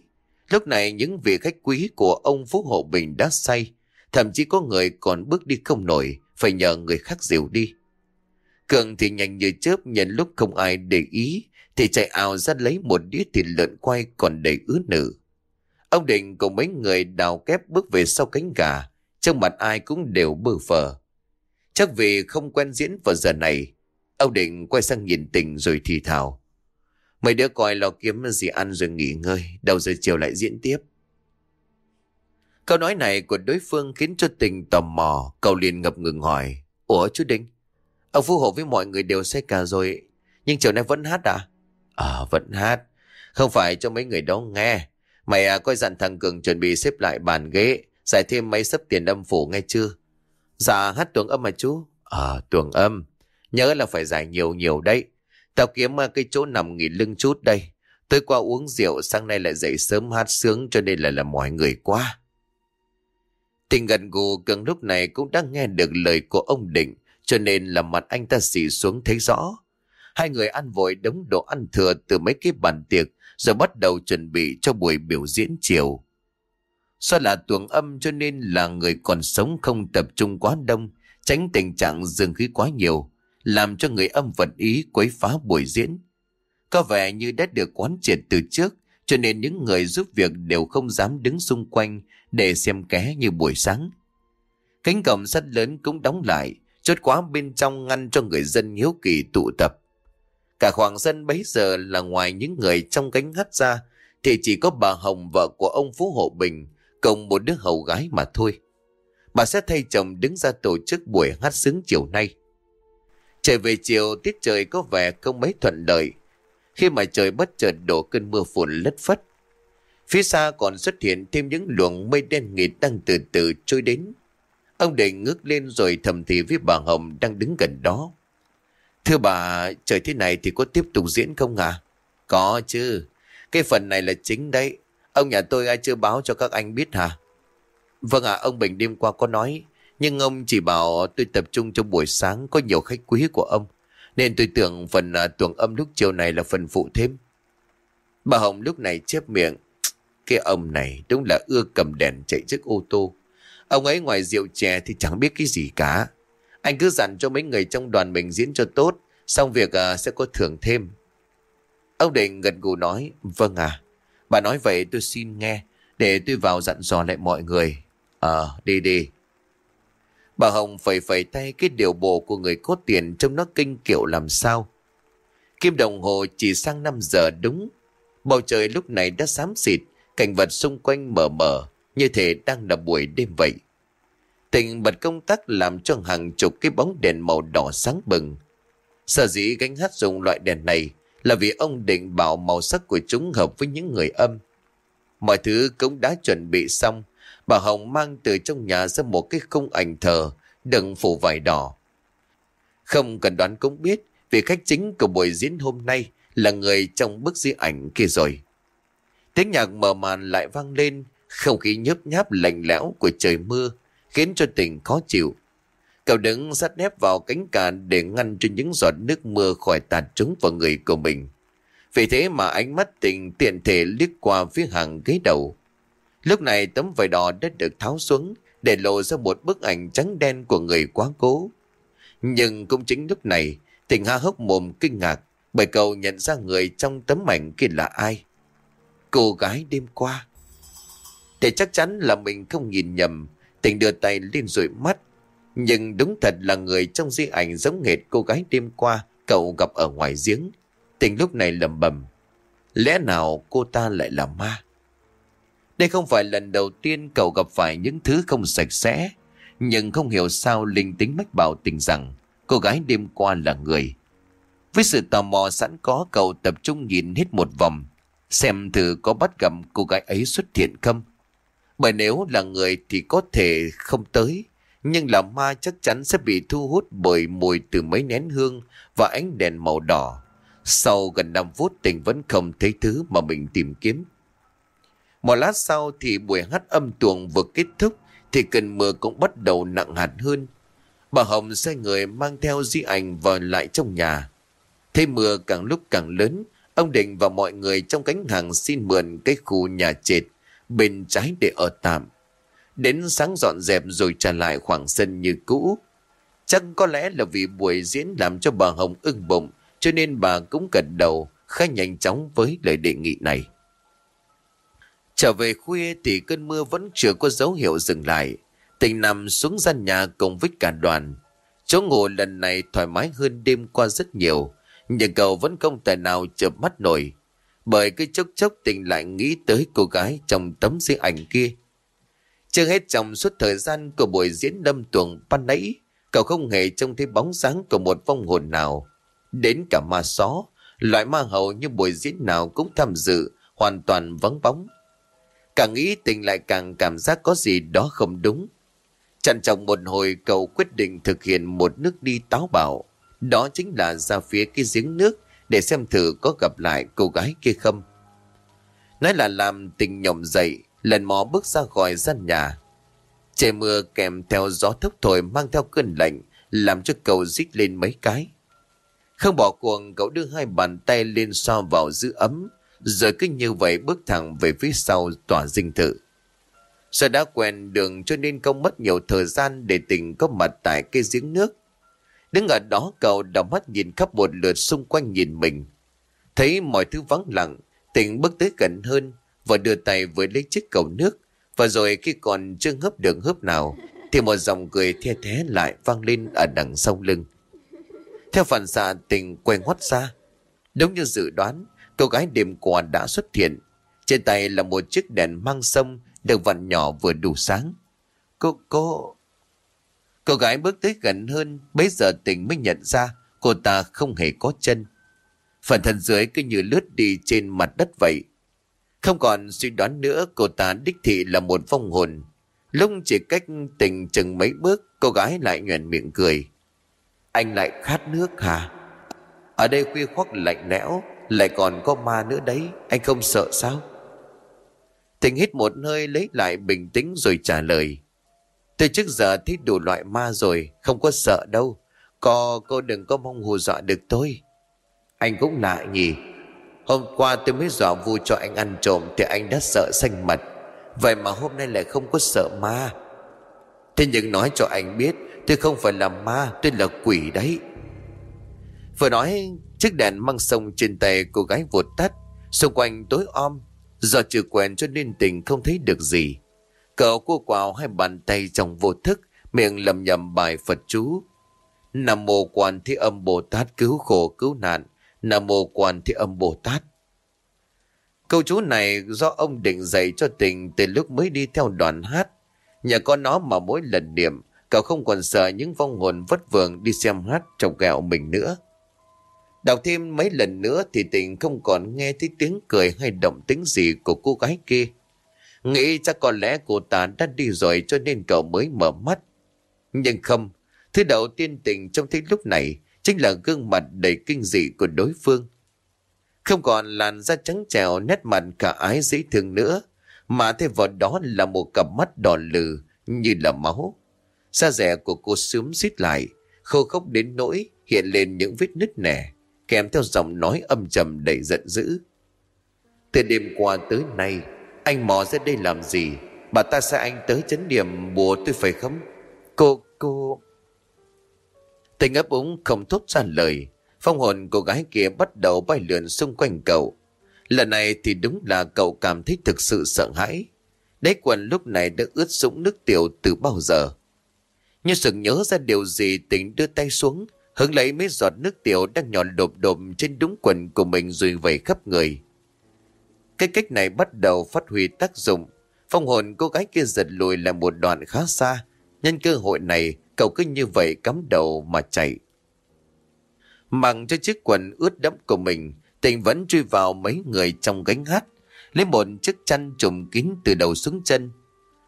Lúc này những vị khách quý của ông Phú Hộ Bình đã say. Thậm chí có người còn bước đi không nổi, phải nhờ người khác dìu đi. Cường thì nhanh như chớp nhận lúc không ai để ý, thì chạy ảo ra lấy một đĩa thịt lợn quay còn đầy ứ nữ. Ông Định cùng mấy người đào kép bước về sau cánh gà, trong mặt ai cũng đều bơ phờ. Chắc vì không quen diễn vào giờ này, ông Định quay sang nhìn tình rồi thì thào. Mấy đứa coi lo kiếm gì ăn rồi nghỉ ngơi, đầu giờ chiều lại diễn tiếp. Câu nói này của đối phương khiến cho tình tò mò, cậu liền ngập ngừng hỏi. Ủa chú Định, ông phù hộ với mọi người đều say cả rồi, nhưng chiều nay vẫn hát à? Ờ, vẫn hát. Không phải cho mấy người đó nghe, Mày à, coi dặn thằng Cường chuẩn bị xếp lại bàn ghế, giải thêm mấy sấp tiền âm phủ nghe chưa? Dạ hát tuồng âm mà chú. Ờ, tuồng âm. Nhớ là phải giải nhiều nhiều đấy. Tao kiếm à, cái chỗ nằm nghỉ lưng chút đây. Tôi qua uống rượu sáng nay lại dậy sớm hát sướng cho nên là là mọi người quá. Tình gần gù Cường lúc này cũng đã nghe được lời của ông Định cho nên là mặt anh ta xỉ xuống thấy rõ. Hai người ăn vội đống đồ ăn thừa từ mấy cái bàn tiệc rồi bắt đầu chuẩn bị cho buổi biểu diễn chiều. Do là tuồng âm cho nên là người còn sống không tập trung quá đông, tránh tình trạng dường khí quá nhiều, làm cho người âm vật ý quấy phá buổi diễn. Có vẻ như đã được quán triệt từ trước, cho nên những người giúp việc đều không dám đứng xung quanh để xem ké như buổi sáng. Cánh cổng sắt lớn cũng đóng lại, chốt quá bên trong ngăn cho người dân hiếu kỳ tụ tập. Cả khoảng sân bấy giờ là ngoài những người trong cánh hát ra, thì chỉ có bà Hồng vợ của ông Phú Hộ Bình, cùng một đứa hầu gái mà thôi. Bà sẽ thay chồng đứng ra tổ chức buổi hát sướng chiều nay. Trời về chiều, tiết trời có vẻ không mấy thuận lợi khi mà trời bất chợt đổ cơn mưa phùn lất phất. Phía xa còn xuất hiện thêm những luồng mây đen nghịt đang từ từ trôi đến. Ông Định ngước lên rồi thầm thì với bà Hồng đang đứng gần đó. Thưa bà, trời thế này thì có tiếp tục diễn không à? Có chứ. Cái phần này là chính đấy. Ông nhà tôi ai chưa báo cho các anh biết hả? Vâng ạ, ông Bình đêm qua có nói. Nhưng ông chỉ bảo tôi tập trung trong buổi sáng có nhiều khách quý của ông. Nên tôi tưởng phần à, tuồng âm lúc chiều này là phần phụ thêm. Bà Hồng lúc này chép miệng. Cái ông này đúng là ưa cầm đèn chạy chiếc ô tô. Ông ấy ngoài rượu chè thì chẳng biết cái gì cả. Anh cứ dặn cho mấy người trong đoàn mình diễn cho tốt, xong việc à, sẽ có thưởng thêm. Ông Định gật gù nói, vâng à, bà nói vậy tôi xin nghe, để tôi vào dặn dò lại mọi người. Ờ, đi đi. Bà Hồng phẩy phẩy tay cái điều bộ của người có tiền trong nó kinh kiểu làm sao. Kim đồng hồ chỉ sang 5 giờ đúng. Bầu trời lúc này đã xám xịt, cảnh vật xung quanh mờ mờ, như thể đang là buổi đêm vậy. Tình bật công tắc làm cho hàng chục cái bóng đèn màu đỏ sáng bừng. Sở dĩ gánh hát dùng loại đèn này là vì ông định bảo màu sắc của chúng hợp với những người âm. Mọi thứ cũng đã chuẩn bị xong. Bà Hồng mang từ trong nhà ra một cái khung ảnh thờ đựng phủ vải đỏ. Không cần đoán cũng biết vì khách chính của buổi diễn hôm nay là người trong bức di ảnh kia rồi. Tiếng nhạc mở màn lại vang lên, không khí nhớp nháp lạnh lẽo của trời mưa khiến cho tình khó chịu. Cậu đứng sát nép vào cánh càn để ngăn cho những giọt nước mưa khỏi tạt trúng vào người của mình. Vì thế mà ánh mắt tình tiện thể liếc qua phía hàng ghế đầu. Lúc này tấm vải đỏ đã được tháo xuống để lộ ra một bức ảnh trắng đen của người quá cố. Nhưng cũng chính lúc này, tình ha hốc mồm kinh ngạc bởi cậu nhận ra người trong tấm ảnh kia là ai. Cô gái đêm qua. Để chắc chắn là mình không nhìn nhầm, Tình đưa tay lên rồi mắt. Nhưng đúng thật là người trong di ảnh giống nghệt cô gái đêm qua cậu gặp ở ngoài giếng. Tình lúc này lầm bầm. Lẽ nào cô ta lại là ma? Đây không phải lần đầu tiên cậu gặp phải những thứ không sạch sẽ. Nhưng không hiểu sao linh tính mách bảo tình rằng cô gái đêm qua là người. Với sự tò mò sẵn có, cậu tập trung nhìn hết một vòng. Xem thử có bắt gặp cô gái ấy xuất hiện không. Bởi nếu là người thì có thể không tới, nhưng là ma chắc chắn sẽ bị thu hút bởi mùi từ mấy nén hương và ánh đèn màu đỏ. Sau gần 5 phút tình vẫn không thấy thứ mà mình tìm kiếm. Một lát sau thì buổi hát âm tuồng vừa kết thúc thì cơn mưa cũng bắt đầu nặng hạt hơn. Bà Hồng sai người mang theo di ảnh vào lại trong nhà. Thế mưa càng lúc càng lớn, ông Định và mọi người trong cánh hàng xin mượn cái khu nhà trệt bên trái để ở tạm. Đến sáng dọn dẹp rồi trả lại khoảng sân như cũ. Chắc có lẽ là vì buổi diễn làm cho bà Hồng ưng bụng, cho nên bà cũng gật đầu khá nhanh chóng với lời đề nghị này. Trở về khuya thì cơn mưa vẫn chưa có dấu hiệu dừng lại. Tình nằm xuống gian nhà cùng với cả đoàn. Chỗ ngủ lần này thoải mái hơn đêm qua rất nhiều, nhưng cậu vẫn không tài nào chợp mắt nổi bởi cái chốc chốc tình lại nghĩ tới cô gái trong tấm di ảnh kia. Chưa hết trong suốt thời gian của buổi diễn đâm tuồng ban nãy, cậu không hề trông thấy bóng dáng của một vong hồn nào. Đến cả ma só, loại ma hầu như buổi diễn nào cũng tham dự, hoàn toàn vắng bóng. Càng nghĩ tình lại càng cảm giác có gì đó không đúng. chẳng trọng một hồi cậu quyết định thực hiện một nước đi táo bạo. Đó chính là ra phía cái giếng nước để xem thử có gặp lại cô gái kia không. Nói là làm tình nhộng dậy, lần mò bước ra khỏi gian nhà. Trời mưa kèm theo gió thốc thổi mang theo cơn lạnh, làm cho cậu rít lên mấy cái. Không bỏ cuồng, cậu đưa hai bàn tay lên so vào giữ ấm, rồi cứ như vậy bước thẳng về phía sau tòa dinh thự. Do đã quen đường cho nên không mất nhiều thời gian để tình có mặt tại cây giếng nước. Đứng ở đó cậu đảo mắt nhìn khắp một lượt xung quanh nhìn mình. Thấy mọi thứ vắng lặng, tỉnh bước tới gần hơn và đưa tay với lấy chiếc cầu nước. Và rồi khi còn chưa hấp được hớp nào thì một dòng cười the thế lại vang lên ở đằng sau lưng. Theo phản xạ tình quay ngoắt ra. Đúng như dự đoán, cô gái đêm qua đã xuất hiện. Trên tay là một chiếc đèn mang sông được vặn nhỏ vừa đủ sáng. Cô, cô... Cô gái bước tới gần hơn, bấy giờ tình mới nhận ra cô ta không hề có chân. Phần thân dưới cứ như lướt đi trên mặt đất vậy. Không còn suy đoán nữa cô ta đích thị là một vong hồn. Lúc chỉ cách tình chừng mấy bước, cô gái lại nhuền miệng cười. Anh lại khát nước hả? Ở đây khuya khoác lạnh lẽo, lại còn có ma nữa đấy, anh không sợ sao? Tình hít một hơi lấy lại bình tĩnh rồi trả lời. Từ trước giờ thấy đủ loại ma rồi, không có sợ đâu. Cô, cô đừng có mong hù dọa được tôi. Anh cũng lạ nhỉ. Hôm qua tôi mới dọa vu cho anh ăn trộm thì anh đã sợ xanh mặt. Vậy mà hôm nay lại không có sợ ma. Thế nhưng nói cho anh biết tôi không phải là ma, tôi là quỷ đấy. Vừa nói chiếc đèn măng sông trên tay cô gái vụt tắt. Xung quanh tối om Do chưa quen cho nên tình không thấy được gì. Cậu cua quào hai bàn tay trong vô thức, miệng lầm nhầm bài Phật chú. Nam mô quan thế âm Bồ Tát cứu khổ cứu nạn. Nam mô quan thế âm Bồ Tát. Câu chú này do ông định dạy cho tình từ lúc mới đi theo đoàn hát. Nhờ có nó mà mỗi lần điểm cậu không còn sợ những vong hồn vất vưởng đi xem hát trong gạo mình nữa. Đọc thêm mấy lần nữa thì tình không còn nghe thấy tiếng cười hay động tính gì của cô gái kia. Nghĩ chắc có lẽ cô ta đã đi rồi cho nên cậu mới mở mắt. Nhưng không, thứ đầu tiên tình trong thấy lúc này chính là gương mặt đầy kinh dị của đối phương. Không còn làn da trắng trèo nét mặt cả ái dễ thương nữa, mà thêm vào đó là một cặp mắt đỏ lừ như là máu. Da rẻ của cô sướng xít lại, khô khốc đến nỗi hiện lên những vết nứt nẻ kèm theo giọng nói âm trầm đầy giận dữ. Từ đêm qua tới nay, anh mò ra đây làm gì? Bà ta sai anh tới chấn điểm bùa tôi phải không? Cô, cô... Tình ấp úng không thốt ra lời. Phong hồn cô gái kia bắt đầu bay lượn xung quanh cậu. Lần này thì đúng là cậu cảm thấy thực sự sợ hãi. Đáy quần lúc này đã ướt sũng nước tiểu từ bao giờ. Như sự nhớ ra điều gì tình đưa tay xuống hứng lấy mấy giọt nước tiểu đang nhỏ đột đột trên đúng quần của mình rồi vẩy khắp người. Cái cách này bắt đầu phát huy tác dụng. Phong hồn cô gái kia giật lùi là một đoạn khá xa. Nhân cơ hội này, cậu cứ như vậy cắm đầu mà chạy. Mặc cho chiếc quần ướt đẫm của mình, tình vẫn truy vào mấy người trong gánh hát, lấy một chiếc chăn trùm kín từ đầu xuống chân.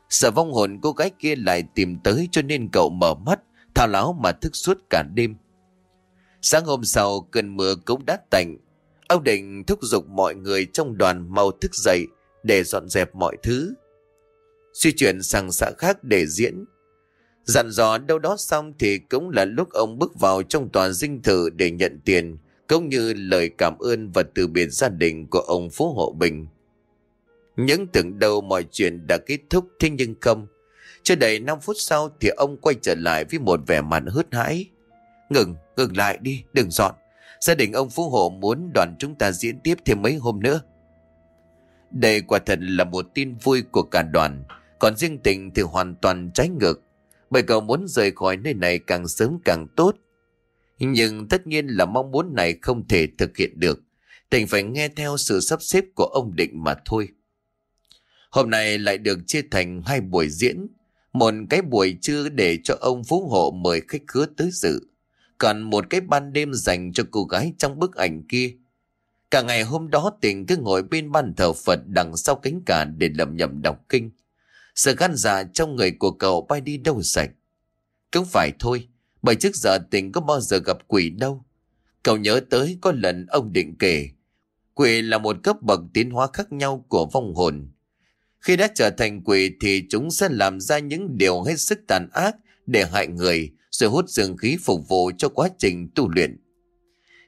Sợ vong hồn cô gái kia lại tìm tới cho nên cậu mở mắt, thao láo mà thức suốt cả đêm. Sáng hôm sau cơn mưa cũng đã tạnh. Ông định thúc giục mọi người trong đoàn mau thức dậy để dọn dẹp mọi thứ. Suy chuyển sang xã khác để diễn. Dặn dò đâu đó xong thì cũng là lúc ông bước vào trong tòa dinh thự để nhận tiền, cũng như lời cảm ơn và từ biệt gia đình của ông Phú Hộ Bình. Những tưởng đâu mọi chuyện đã kết thúc thế nhưng không. Chưa đầy 5 phút sau thì ông quay trở lại với một vẻ mặt hớt hãi. Ngừng, ngừng lại đi, đừng dọn. Gia đình ông Phú Hộ muốn đoàn chúng ta diễn tiếp thêm mấy hôm nữa. Đây quả thật là một tin vui của cả đoàn, còn riêng tình thì hoàn toàn trái ngược. Bởi cậu muốn rời khỏi nơi này càng sớm càng tốt. Nhưng tất nhiên là mong muốn này không thể thực hiện được. Tình phải nghe theo sự sắp xếp của ông Định mà thôi. Hôm nay lại được chia thành hai buổi diễn. Một cái buổi trưa để cho ông Phú Hộ mời khách khứa tới dự còn một cái ban đêm dành cho cô gái trong bức ảnh kia. Cả ngày hôm đó tình cứ ngồi bên ban thờ Phật đằng sau cánh cả để lầm nhầm đọc kinh. Sự gan dạ trong người của cậu bay đi đâu sạch. Cũng phải thôi, bởi trước giờ tình có bao giờ gặp quỷ đâu. Cậu nhớ tới có lần ông định kể, quỷ là một cấp bậc tiến hóa khác nhau của vong hồn. Khi đã trở thành quỷ thì chúng sẽ làm ra những điều hết sức tàn ác để hại người, rồi hút dương khí phục vụ cho quá trình tu luyện.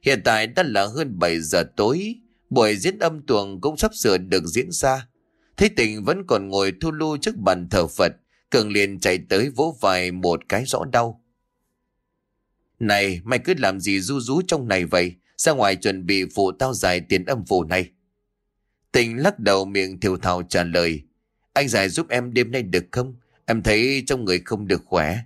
Hiện tại đã là hơn 7 giờ tối, buổi diễn âm tuồng cũng sắp sửa được diễn ra. Thấy tình vẫn còn ngồi thu lưu trước bàn thờ Phật, Cường liền chạy tới vỗ vai một cái rõ đau. Này, mày cứ làm gì ru rú trong này vậy? Ra ngoài chuẩn bị phụ tao giải tiền âm phủ này. Tình lắc đầu miệng thiều thào trả lời. Anh giải giúp em đêm nay được không? Em thấy trong người không được khỏe.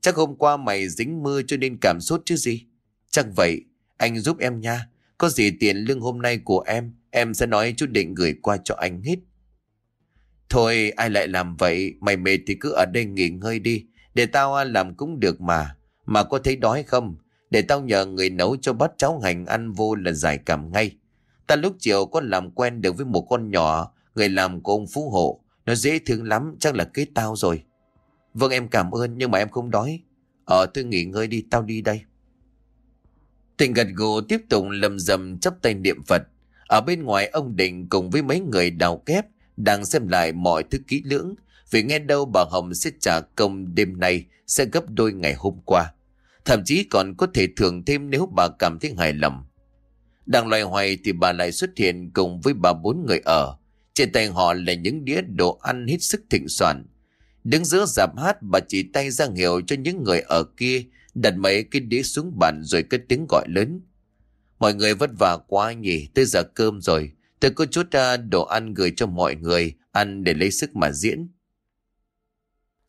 Chắc hôm qua mày dính mưa cho nên cảm sốt chứ gì? Chắc vậy, anh giúp em nha. Có gì tiền lương hôm nay của em, em sẽ nói chú định gửi qua cho anh hết. Thôi ai lại làm vậy, mày mệt thì cứ ở đây nghỉ ngơi đi, để tao làm cũng được mà. Mà có thấy đói không? Để tao nhờ người nấu cho bát cháo hành ăn vô là giải cảm ngay. Ta lúc chiều có làm quen được với một con nhỏ, người làm của ông Phú Hộ. Nó dễ thương lắm, chắc là kế tao rồi. Vâng em cảm ơn, nhưng mà em không đói. Ờ, tôi nghỉ ngơi đi, tao đi đây. Tình gật gù tiếp tục lầm rầm chấp tay niệm Phật. Ở bên ngoài ông Định cùng với mấy người đào kép đang xem lại mọi thứ kỹ lưỡng vì nghe đâu bà Hồng sẽ trả công đêm nay sẽ gấp đôi ngày hôm qua. Thậm chí còn có thể thưởng thêm nếu bà cảm thấy hài lòng. Đang loay hoay thì bà lại xuất hiện cùng với bà bốn người ở. Trên tay họ là những đĩa đồ ăn hết sức thịnh soạn. Đứng giữa dạp hát bà chỉ tay ra hiệu cho những người ở kia đặt mấy cái đĩa xuống bàn rồi cất tiếng gọi lớn. Mọi người vất vả quá nhỉ, tới giờ cơm rồi. Tôi có chút ra đồ ăn gửi cho mọi người ăn để lấy sức mà diễn.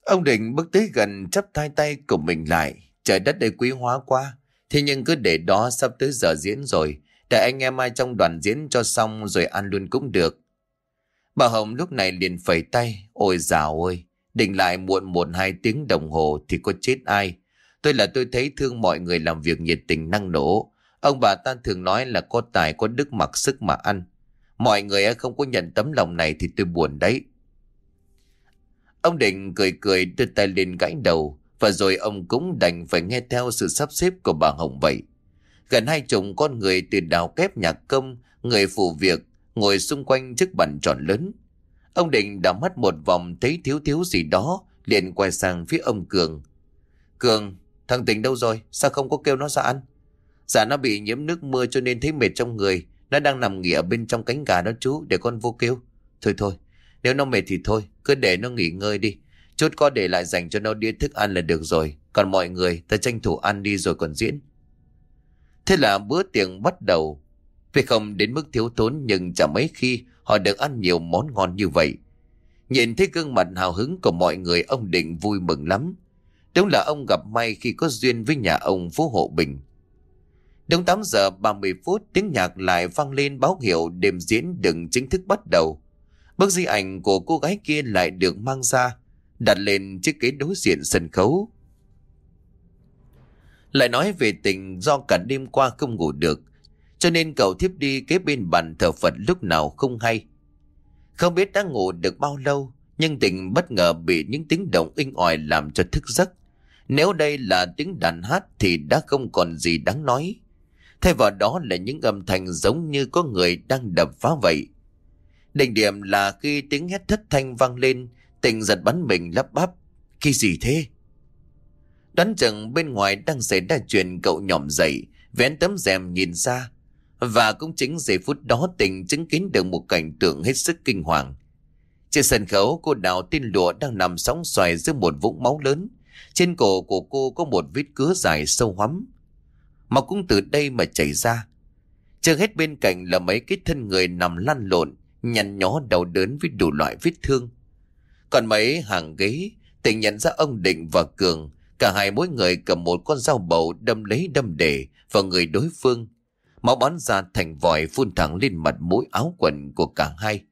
Ông Định bước tới gần chắp tay tay của mình lại. Trời đất đầy quý hóa quá. Thế nhưng cứ để đó sắp tới giờ diễn rồi. Để anh em ai trong đoàn diễn cho xong rồi ăn luôn cũng được. Bà Hồng lúc này liền phẩy tay. Ôi dào ơi, định lại muộn một hai tiếng đồng hồ thì có chết ai. Tôi là tôi thấy thương mọi người làm việc nhiệt tình năng nổ. Ông bà ta thường nói là có tài có đức mặc sức mà ăn. Mọi người không có nhận tấm lòng này thì tôi buồn đấy. Ông Định cười cười đưa tay lên gãy đầu và rồi ông cũng đành phải nghe theo sự sắp xếp của bà Hồng vậy. Gần hai chồng con người từ đào kép nhạc công, người phụ việc, ngồi xung quanh chiếc bàn tròn lớn. Ông Định đã mắt một vòng thấy thiếu thiếu gì đó, liền quay sang phía ông Cường. Cường, thằng Tình đâu rồi? Sao không có kêu nó ra ăn? Dạ nó bị nhiễm nước mưa cho nên thấy mệt trong người. Nó đang nằm nghỉ ở bên trong cánh gà đó chú, để con vô kêu. Thôi thôi, nếu nó mệt thì thôi, cứ để nó nghỉ ngơi đi. Chút có để lại dành cho nó đĩa thức ăn là được rồi. Còn mọi người, ta tranh thủ ăn đi rồi còn diễn. Thế là bữa tiệc bắt đầu. Vì không đến mức thiếu thốn nhưng chẳng mấy khi họ được ăn nhiều món ngon như vậy. Nhìn thấy gương mặt hào hứng của mọi người ông Định vui mừng lắm. Đúng là ông gặp may khi có duyên với nhà ông Phú Hộ Bình. Đúng 8 giờ 30 phút tiếng nhạc lại vang lên báo hiệu đêm diễn đừng chính thức bắt đầu. Bức di ảnh của cô gái kia lại được mang ra, đặt lên chiếc ghế đối diện sân khấu. Lại nói về tình do cả đêm qua không ngủ được, cho nên cậu thiếp đi kế bên bàn thờ Phật lúc nào không hay. Không biết đã ngủ được bao lâu, nhưng tình bất ngờ bị những tiếng động inh ỏi làm cho thức giấc. Nếu đây là tiếng đàn hát thì đã không còn gì đáng nói. Thay vào đó là những âm thanh giống như có người đang đập phá vậy. Đỉnh điểm là khi tiếng hét thất thanh vang lên, tình giật bắn mình lắp bắp. Khi gì thế? Đoán chừng bên ngoài đang xảy ra chuyện cậu nhỏm dậy, vén tấm rèm nhìn ra. Và cũng chính giây phút đó tình chứng kiến được một cảnh tượng hết sức kinh hoàng. Trên sân khấu, cô đào tin lụa đang nằm sóng xoài giữa một vũng máu lớn. Trên cổ của cô có một vết cứa dài sâu hoắm. Mà cũng từ đây mà chảy ra. Chưa hết bên cạnh là mấy cái thân người nằm lăn lộn, nhăn nhó đau đớn với đủ loại vết thương. Còn mấy hàng ghế, tình nhận ra ông Định và Cường, cả hai mỗi người cầm một con dao bầu đâm lấy đâm để vào người đối phương. Máu bắn ra thành vòi phun thẳng lên mặt mũi áo quần của cả hai.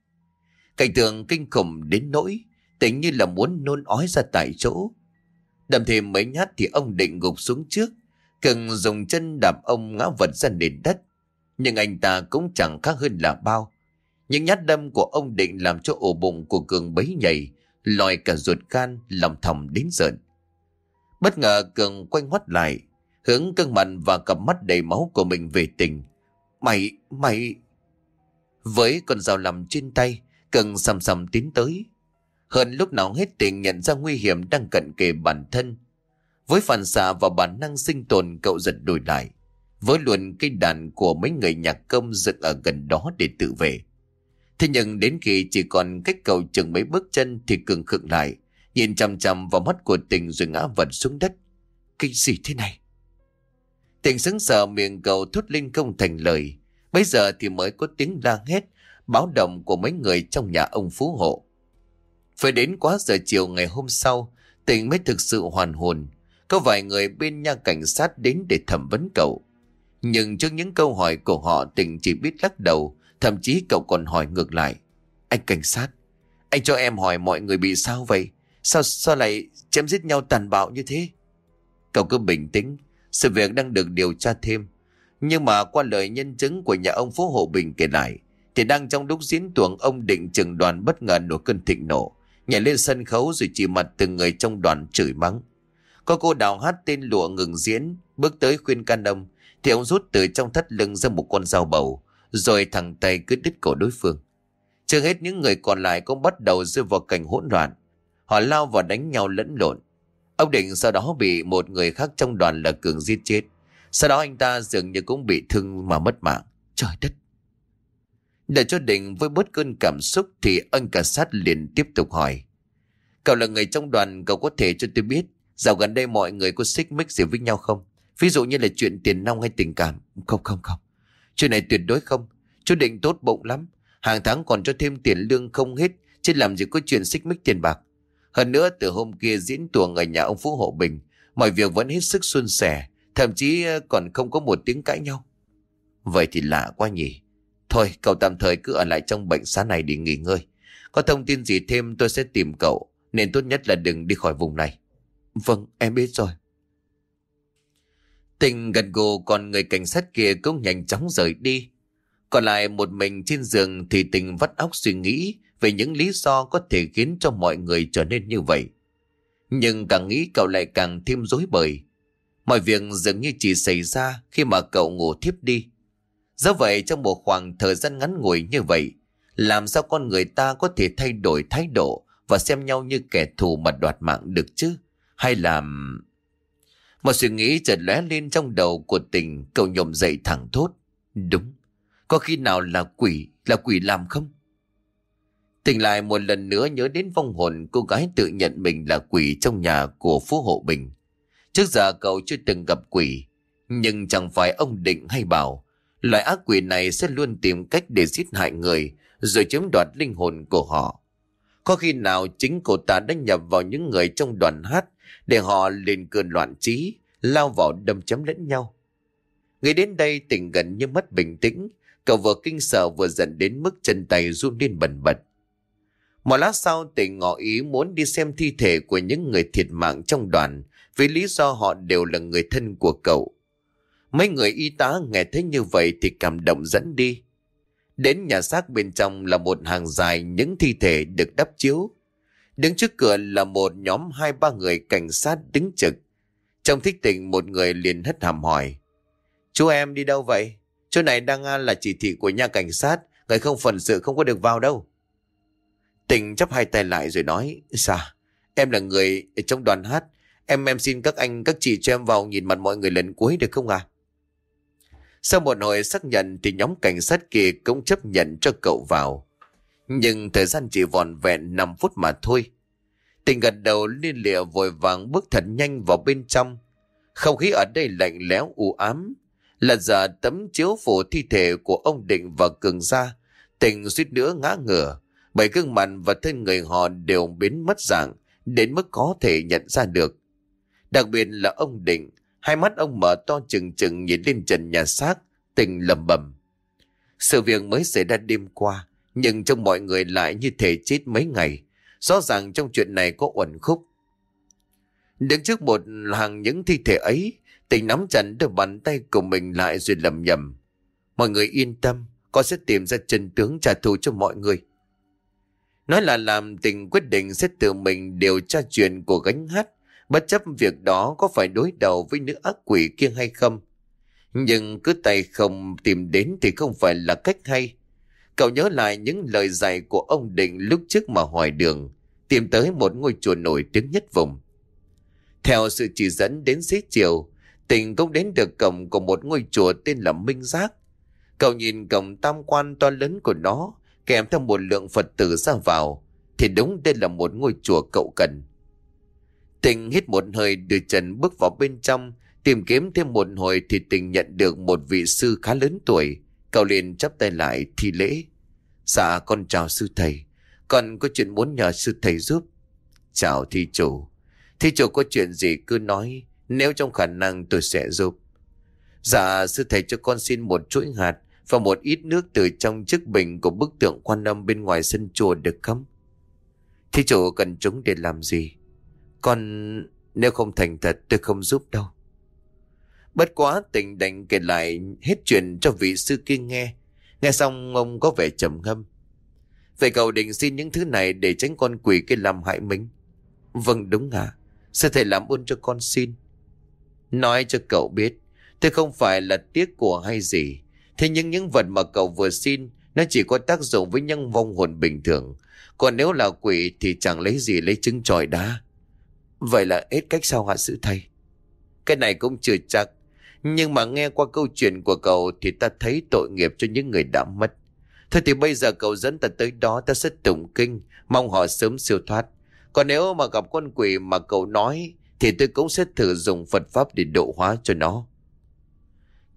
Cảnh tượng kinh khủng đến nỗi, tính như là muốn nôn ói ra tại chỗ. Đâm thêm mấy nhát thì ông Định gục xuống trước, Cường dùng chân đạp ông ngã vật ra nền đất. nhưng anh ta cũng chẳng khác hơn là bao. Những nhát đâm của ông Định làm cho ổ bụng của Cường bấy nhảy, lòi cả ruột can lòng thầm đến giận. Bất ngờ Cường quanh ngoắt lại, hướng cân mặt và cặp mắt đầy máu của mình về tình. Mày, mày... Với con dao lầm trên tay, cần sầm sầm tiến tới. Hơn lúc nào hết tình nhận ra nguy hiểm đang cận kề bản thân. Với phản xạ và bản năng sinh tồn cậu giật đổi lại. Với luôn cây đàn của mấy người nhạc công dựng ở gần đó để tự vệ. Thế nhưng đến khi chỉ còn cách cậu chừng mấy bước chân thì cường khựng lại, nhìn chằm chằm vào mắt của tình rồi ngã vật xuống đất. kinh gì thế này? Tình sững sờ miệng cầu thốt lên không thành lời. Bây giờ thì mới có tiếng la hét, báo động của mấy người trong nhà ông Phú Hộ. Phải đến quá giờ chiều ngày hôm sau, tình mới thực sự hoàn hồn. Có vài người bên nhà cảnh sát đến để thẩm vấn cậu. Nhưng trước những câu hỏi của họ tình chỉ biết lắc đầu, thậm chí cậu còn hỏi ngược lại. Anh cảnh sát, anh cho em hỏi mọi người bị sao vậy? Sao sao lại chém giết nhau tàn bạo như thế? Cậu cứ bình tĩnh, sự việc đang được điều tra thêm. Nhưng mà qua lời nhân chứng của nhà ông phố Hộ Bình kể lại, thì đang trong lúc diễn tuồng ông định trường đoàn bất ngờ nổi cơn thịnh nộ, nhảy lên sân khấu rồi chỉ mặt từng người trong đoàn chửi mắng. Có cô đào hát tên lụa ngừng diễn, bước tới khuyên can ông, thì ông rút từ trong thắt lưng ra một con dao bầu, rồi thẳng tay cứ đứt cổ đối phương. Chưa hết những người còn lại cũng bắt đầu rơi vào cảnh hỗn loạn. Họ lao vào đánh nhau lẫn lộn. Ông Định sau đó bị một người khác trong đoàn là Cường giết chết. Sau đó anh ta dường như cũng bị thương mà mất mạng. Trời đất! Để cho Định với bớt cơn cảm xúc thì anh cả sát liền tiếp tục hỏi. Cậu là người trong đoàn, cậu có thể cho tôi biết dạo gần đây mọi người có xích mích gì với nhau không? Ví dụ như là chuyện tiền nong hay tình cảm. Không không không. Chuyện này tuyệt đối không. Chú Định tốt bụng lắm. Hàng tháng còn cho thêm tiền lương không hết. Chứ làm gì có chuyện xích mích tiền bạc. Hơn nữa, từ hôm kia diễn tuồng ở nhà ông Phú Hộ Bình. Mọi việc vẫn hết sức xuân sẻ. Thậm chí ờ, còn không có một tiếng cãi nhau. Vậy thì lạ quá nhỉ. Thôi, cậu tạm thời cứ ở lại trong bệnh xá này để nghỉ ngơi. Có thông tin gì thêm, tôi sẽ tìm cậu. Nên tốt nhất là đừng đi khỏi vùng này. Vâng em biết rồi. Tình gần gù, còn người cảnh sát kia cũng nhanh chóng rời đi. Còn lại một mình trên giường thì tình vắt óc suy nghĩ về những lý do có thể khiến cho mọi người trở nên như vậy. Nhưng càng nghĩ cậu lại càng thêm rối bời. Mọi việc dường như chỉ xảy ra khi mà cậu ngủ thiếp đi. Do vậy trong một khoảng thời gian ngắn ngủi như vậy, làm sao con người ta có thể thay đổi thái độ và xem nhau như kẻ thù mà đoạt mạng được chứ? Hay là... Một suy nghĩ chợt lóe lên trong đầu của tình, cậu nhổm dậy thẳng thốt. Đúng, có khi nào là quỷ, là quỷ làm không? Tỉnh lại một lần nữa nhớ đến vong hồn cô gái tự nhận mình là quỷ trong nhà của Phú Hộ Bình. Trước giờ cậu chưa từng gặp quỷ, nhưng chẳng phải ông Định hay bảo, loại ác quỷ này sẽ luôn tìm cách để giết hại người, rồi chiếm đoạt linh hồn của họ. Có khi nào chính cô ta đã nhập vào những người trong đoàn hát để họ lên cơn loạn trí, lao vào đâm chém lẫn nhau. Người đến đây tỉnh gần như mất bình tĩnh, cậu vừa kinh sợ vừa giận đến mức chân tay run lên bần bật. Một lát sau, tỉnh ngỏ ý muốn đi xem thi thể của những người thiệt mạng trong đoàn, vì lý do họ đều là người thân của cậu. Mấy người y tá nghe thấy như vậy thì cảm động dẫn đi. Đến nhà xác bên trong là một hàng dài những thi thể được đắp chiếu. Đứng trước cửa là một nhóm hai ba người cảnh sát đứng trực. Trong thích tình, một người liền hất hàm hỏi. Chú em đi đâu vậy? Chỗ này đang à, là chỉ thị của nhà cảnh sát. Người không phần sự không có được vào đâu. Tình chắp hai tay lại rồi nói. Dạ Em là người ở trong đoàn hát. Em em xin các anh, các chị cho em vào nhìn mặt mọi người lần cuối được không à? Sau một hồi xác nhận thì nhóm cảnh sát kia cũng chấp nhận cho cậu vào. Nhưng thời gian chỉ vòn vẹn 5 phút mà thôi. Tình gật đầu liên lịa vội vàng bước thật nhanh vào bên trong. Không khí ở đây lạnh lẽo, u ám. Là giờ tấm chiếu phủ thi thể của ông Định và Cường ra. Tình suýt nữa ngã ngửa. Bởi gương mặt và thân người họ đều biến mất dạng. Đến mức có thể nhận ra được. Đặc biệt là ông Định. Hai mắt ông mở to chừng chừng nhìn lên trần nhà xác. Tình lầm bầm. Sự việc mới xảy ra đêm qua nhưng trong mọi người lại như thể chết mấy ngày. Rõ ràng trong chuyện này có uẩn khúc. Đứng trước một hàng những thi thể ấy, tình nắm chặt đôi bàn tay của mình lại rồi lầm nhầm. Mọi người yên tâm, con sẽ tìm ra chân tướng trả thù cho mọi người. Nói là làm tình quyết định sẽ tự mình điều tra chuyện của gánh hát, bất chấp việc đó có phải đối đầu với nữ ác quỷ kia hay không. Nhưng cứ tay không tìm đến thì không phải là cách hay. Cậu nhớ lại những lời dạy của ông Định lúc trước mà hỏi đường, tìm tới một ngôi chùa nổi tiếng nhất vùng. Theo sự chỉ dẫn đến xế chiều, Tình cũng đến được cổng của một ngôi chùa tên là Minh Giác. Cậu nhìn cổng tam quan to lớn của nó, kèm theo một lượng Phật tử ra vào, thì đúng đây là một ngôi chùa cậu cần. Tình hít một hơi đưa chân bước vào bên trong, tìm kiếm thêm một hồi thì tình nhận được một vị sư khá lớn tuổi. Cậu liền chắp tay lại thi lễ. Dạ con chào sư thầy, con có chuyện muốn nhờ sư thầy giúp. Chào thi chủ, thi chủ có chuyện gì cứ nói, nếu trong khả năng tôi sẽ giúp. Dạ sư thầy cho con xin một chuỗi hạt và một ít nước từ trong chiếc bình của bức tượng quan âm bên ngoài sân chùa được không? Thi chủ cần chúng để làm gì? Con nếu không thành thật tôi không giúp đâu. Bất quá tình đành kể lại hết chuyện cho vị sư kia nghe. Nghe xong ông có vẻ trầm ngâm. Vậy cậu định xin những thứ này để tránh con quỷ kia làm hại mình? Vâng đúng à. Sư thầy làm ơn cho con xin. Nói cho cậu biết, tôi không phải là tiếc của hay gì. Thế nhưng những vật mà cậu vừa xin, nó chỉ có tác dụng với nhân vong hồn bình thường. Còn nếu là quỷ thì chẳng lấy gì lấy trứng tròi đá. Vậy là hết cách sao hạ sự thầy? Cái này cũng chưa chắc. Nhưng mà nghe qua câu chuyện của cậu thì ta thấy tội nghiệp cho những người đã mất. Thôi thì bây giờ cậu dẫn ta tới đó ta sẽ tụng kinh, mong họ sớm siêu thoát. Còn nếu mà gặp con quỷ mà cậu nói thì tôi cũng sẽ thử dùng Phật Pháp để độ hóa cho nó.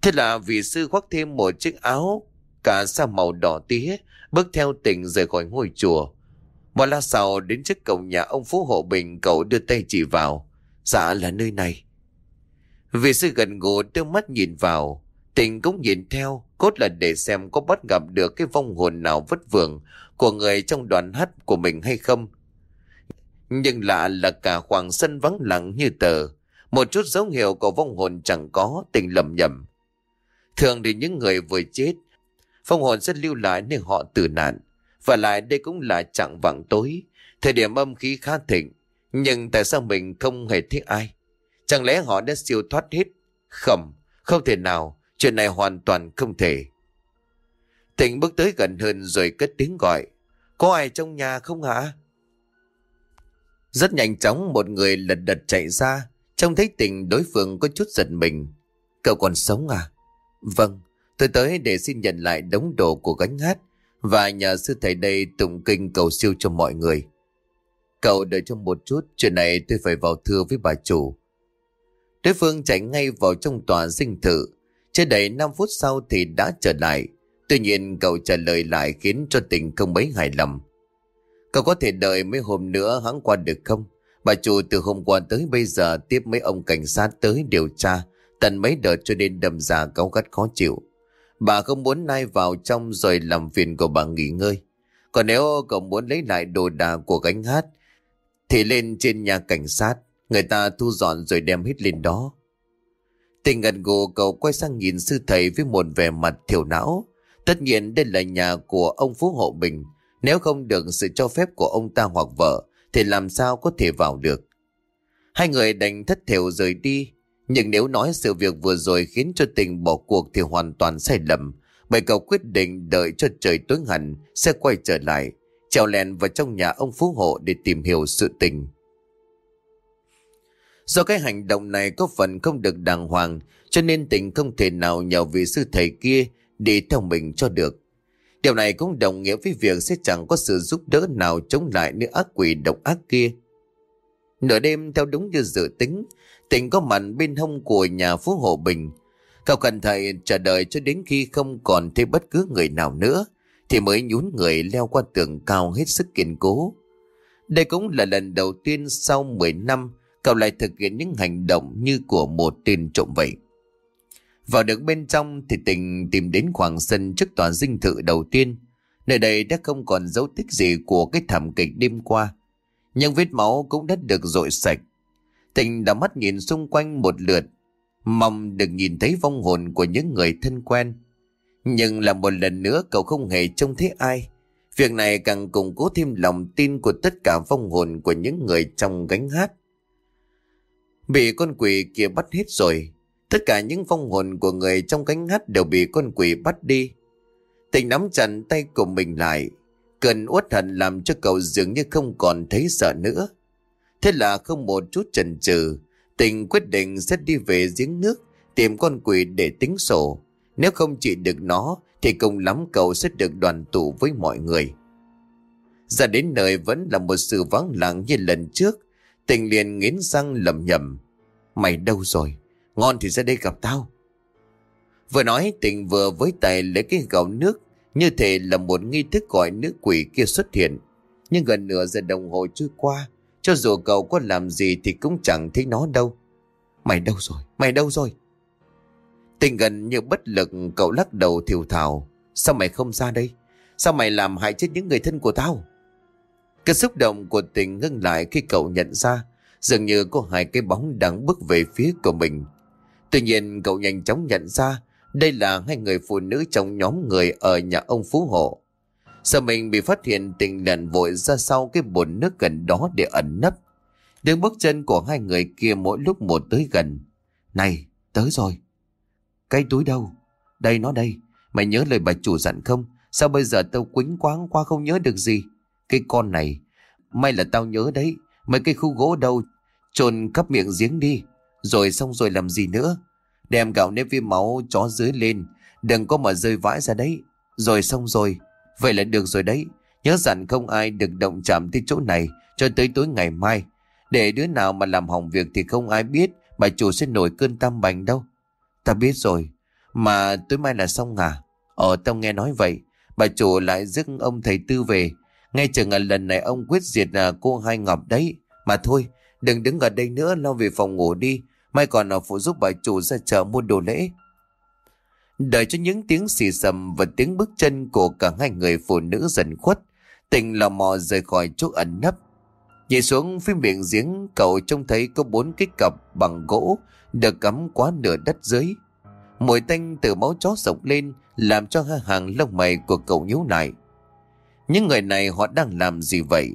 Thế là vị sư khoác thêm một chiếc áo cả sa màu đỏ tía bước theo tỉnh rời khỏi ngôi chùa. Một lát sau đến trước cổng nhà ông Phú Hộ Bình cậu đưa tay chỉ vào. Dạ là nơi này. Vị sư gần gù đưa mắt nhìn vào. Tình cũng nhìn theo, cốt là để xem có bắt gặp được cái vong hồn nào vất vưởng của người trong đoàn hát của mình hay không. Nhưng lạ là cả khoảng sân vắng lặng như tờ. Một chút dấu hiệu của vong hồn chẳng có, tình lầm nhầm. Thường thì những người vừa chết, phong hồn sẽ lưu lại nơi họ tử nạn. Và lại đây cũng là trạng vạng tối, thời điểm âm khí khá thịnh. Nhưng tại sao mình không hề thích ai? Chẳng lẽ họ đã siêu thoát hết? Không, không thể nào, chuyện này hoàn toàn không thể. tình bước tới gần hơn rồi cất tiếng gọi. Có ai trong nhà không hả? Rất nhanh chóng một người lật đật chạy ra, trông thấy tình đối phương có chút giật mình. Cậu còn sống à? Vâng, tôi tới để xin nhận lại đống đồ của gánh hát và nhờ sư thầy đây tụng kinh cầu siêu cho mọi người. Cậu đợi trong một chút, chuyện này tôi phải vào thưa với bà chủ. Đối phương chạy ngay vào trong tòa dinh thự, chưa đầy 5 phút sau thì đã trở lại. Tuy nhiên cậu trả lời lại khiến cho tình không mấy hài lòng. Cậu có thể đợi mấy hôm nữa hắn qua được không? Bà chủ từ hôm qua tới bây giờ tiếp mấy ông cảnh sát tới điều tra, tận mấy đợt cho nên đầm già cáu gắt khó chịu. Bà không muốn nai vào trong rồi làm phiền của bà nghỉ ngơi. Còn nếu cậu muốn lấy lại đồ đạc của gánh hát, thì lên trên nhà cảnh sát, người ta thu dọn rồi đem hết lên đó. Tình ngần gù cậu quay sang nhìn sư thầy với một vẻ mặt thiểu não. Tất nhiên đây là nhà của ông Phú Hộ Bình. Nếu không được sự cho phép của ông ta hoặc vợ, thì làm sao có thể vào được. Hai người đành thất thểu rời đi. Nhưng nếu nói sự việc vừa rồi khiến cho tình bỏ cuộc thì hoàn toàn sai lầm. Bởi cậu quyết định đợi cho trời tối hẳn sẽ quay trở lại, trèo lèn vào trong nhà ông Phú Hộ để tìm hiểu sự tình. Do cái hành động này có phần không được đàng hoàng, cho nên tình không thể nào nhờ vị sư thầy kia đi theo mình cho được. Điều này cũng đồng nghĩa với việc sẽ chẳng có sự giúp đỡ nào chống lại nữ ác quỷ độc ác kia. Nửa đêm theo đúng như dự tính, tình có mặt bên hông của nhà Phú Hộ Bình. Cậu cần thầy chờ đợi cho đến khi không còn thấy bất cứ người nào nữa, thì mới nhún người leo qua tường cao hết sức kiên cố. Đây cũng là lần đầu tiên sau 10 năm cậu lại thực hiện những hành động như của một tên trộm vậy. Vào được bên trong thì tình tìm đến khoảng sân trước tòa dinh thự đầu tiên. Nơi đây đã không còn dấu tích gì của cái thảm kịch đêm qua. Nhưng vết máu cũng đã được dội sạch. Tình đã mắt nhìn xung quanh một lượt, mong được nhìn thấy vong hồn của những người thân quen. Nhưng là một lần nữa cậu không hề trông thấy ai. Việc này càng củng cố thêm lòng tin của tất cả vong hồn của những người trong gánh hát. Bị con quỷ kia bắt hết rồi. Tất cả những vong hồn của người trong gánh hát đều bị con quỷ bắt đi. Tình nắm chặt tay của mình lại. Cơn uất hận làm cho cậu dường như không còn thấy sợ nữa. Thế là không một chút chần chừ, tình quyết định sẽ đi về giếng nước, tìm con quỷ để tính sổ. Nếu không trị được nó, thì cùng lắm cậu sẽ được đoàn tụ với mọi người. Ra đến nơi vẫn là một sự vắng lặng như lần trước, tình liền nghiến răng lầm nhầm. Mày đâu rồi? Ngon thì ra đây gặp tao. Vừa nói tình vừa với tay lấy cái gạo nước, như thể là một nghi thức gọi nữ quỷ kia xuất hiện. Nhưng gần nửa giờ đồng hồ trôi qua, cho dù cậu có làm gì thì cũng chẳng thấy nó đâu. Mày đâu rồi? Mày đâu rồi? Tình gần như bất lực, cậu lắc đầu thiểu thảo. Sao mày không ra đây? Sao mày làm hại chết những người thân của tao? Cái xúc động của tình ngưng lại khi cậu nhận ra dường như có hai cái bóng đang bước về phía của mình. Tuy nhiên, cậu nhanh chóng nhận ra đây là hai người phụ nữ trong nhóm người ở nhà ông Phú Hộ. Sợ mình bị phát hiện tình lần vội ra sau cái bồn nước gần đó để ẩn nấp. tiếng bước chân của hai người kia mỗi lúc một tới gần. Này, tới rồi. Cái túi đâu? Đây nó đây. Mày nhớ lời bà chủ dặn không? Sao bây giờ tao quính quáng qua không nhớ được gì? Cái con này. May là tao nhớ đấy. Mấy cái khu gỗ đâu. Trồn cắp miệng giếng đi. Rồi xong rồi làm gì nữa? Đem gạo nếp với máu chó dưới lên. Đừng có mà rơi vãi ra đấy. Rồi xong rồi. Vậy là được rồi đấy. Nhớ dặn không ai được động chạm tới chỗ này cho tới tối ngày mai. Để đứa nào mà làm hỏng việc thì không ai biết bà chủ sẽ nổi cơn tam bành đâu. Ta biết rồi. Mà tối mai là xong à? Ờ tao nghe nói vậy. Bà chủ lại dứt ông thầy tư về. Ngay chừng là lần này ông quyết diệt là cô hai ngọc đấy. Mà thôi, đừng đứng ở đây nữa lo về phòng ngủ đi. Mai còn ở phụ giúp bà chủ ra chợ mua đồ lễ. Đợi cho những tiếng xì xầm và tiếng bước chân của cả hai người phụ nữ dần khuất, tình lò mò rời khỏi chỗ ẩn nấp. Nhìn xuống phía miệng giếng, cậu trông thấy có bốn cái cặp bằng gỗ được cắm quá nửa đất dưới. Mùi tanh từ máu chó sộc lên làm cho hai hàng lông mày của cậu nhíu lại. Những người này họ đang làm gì vậy?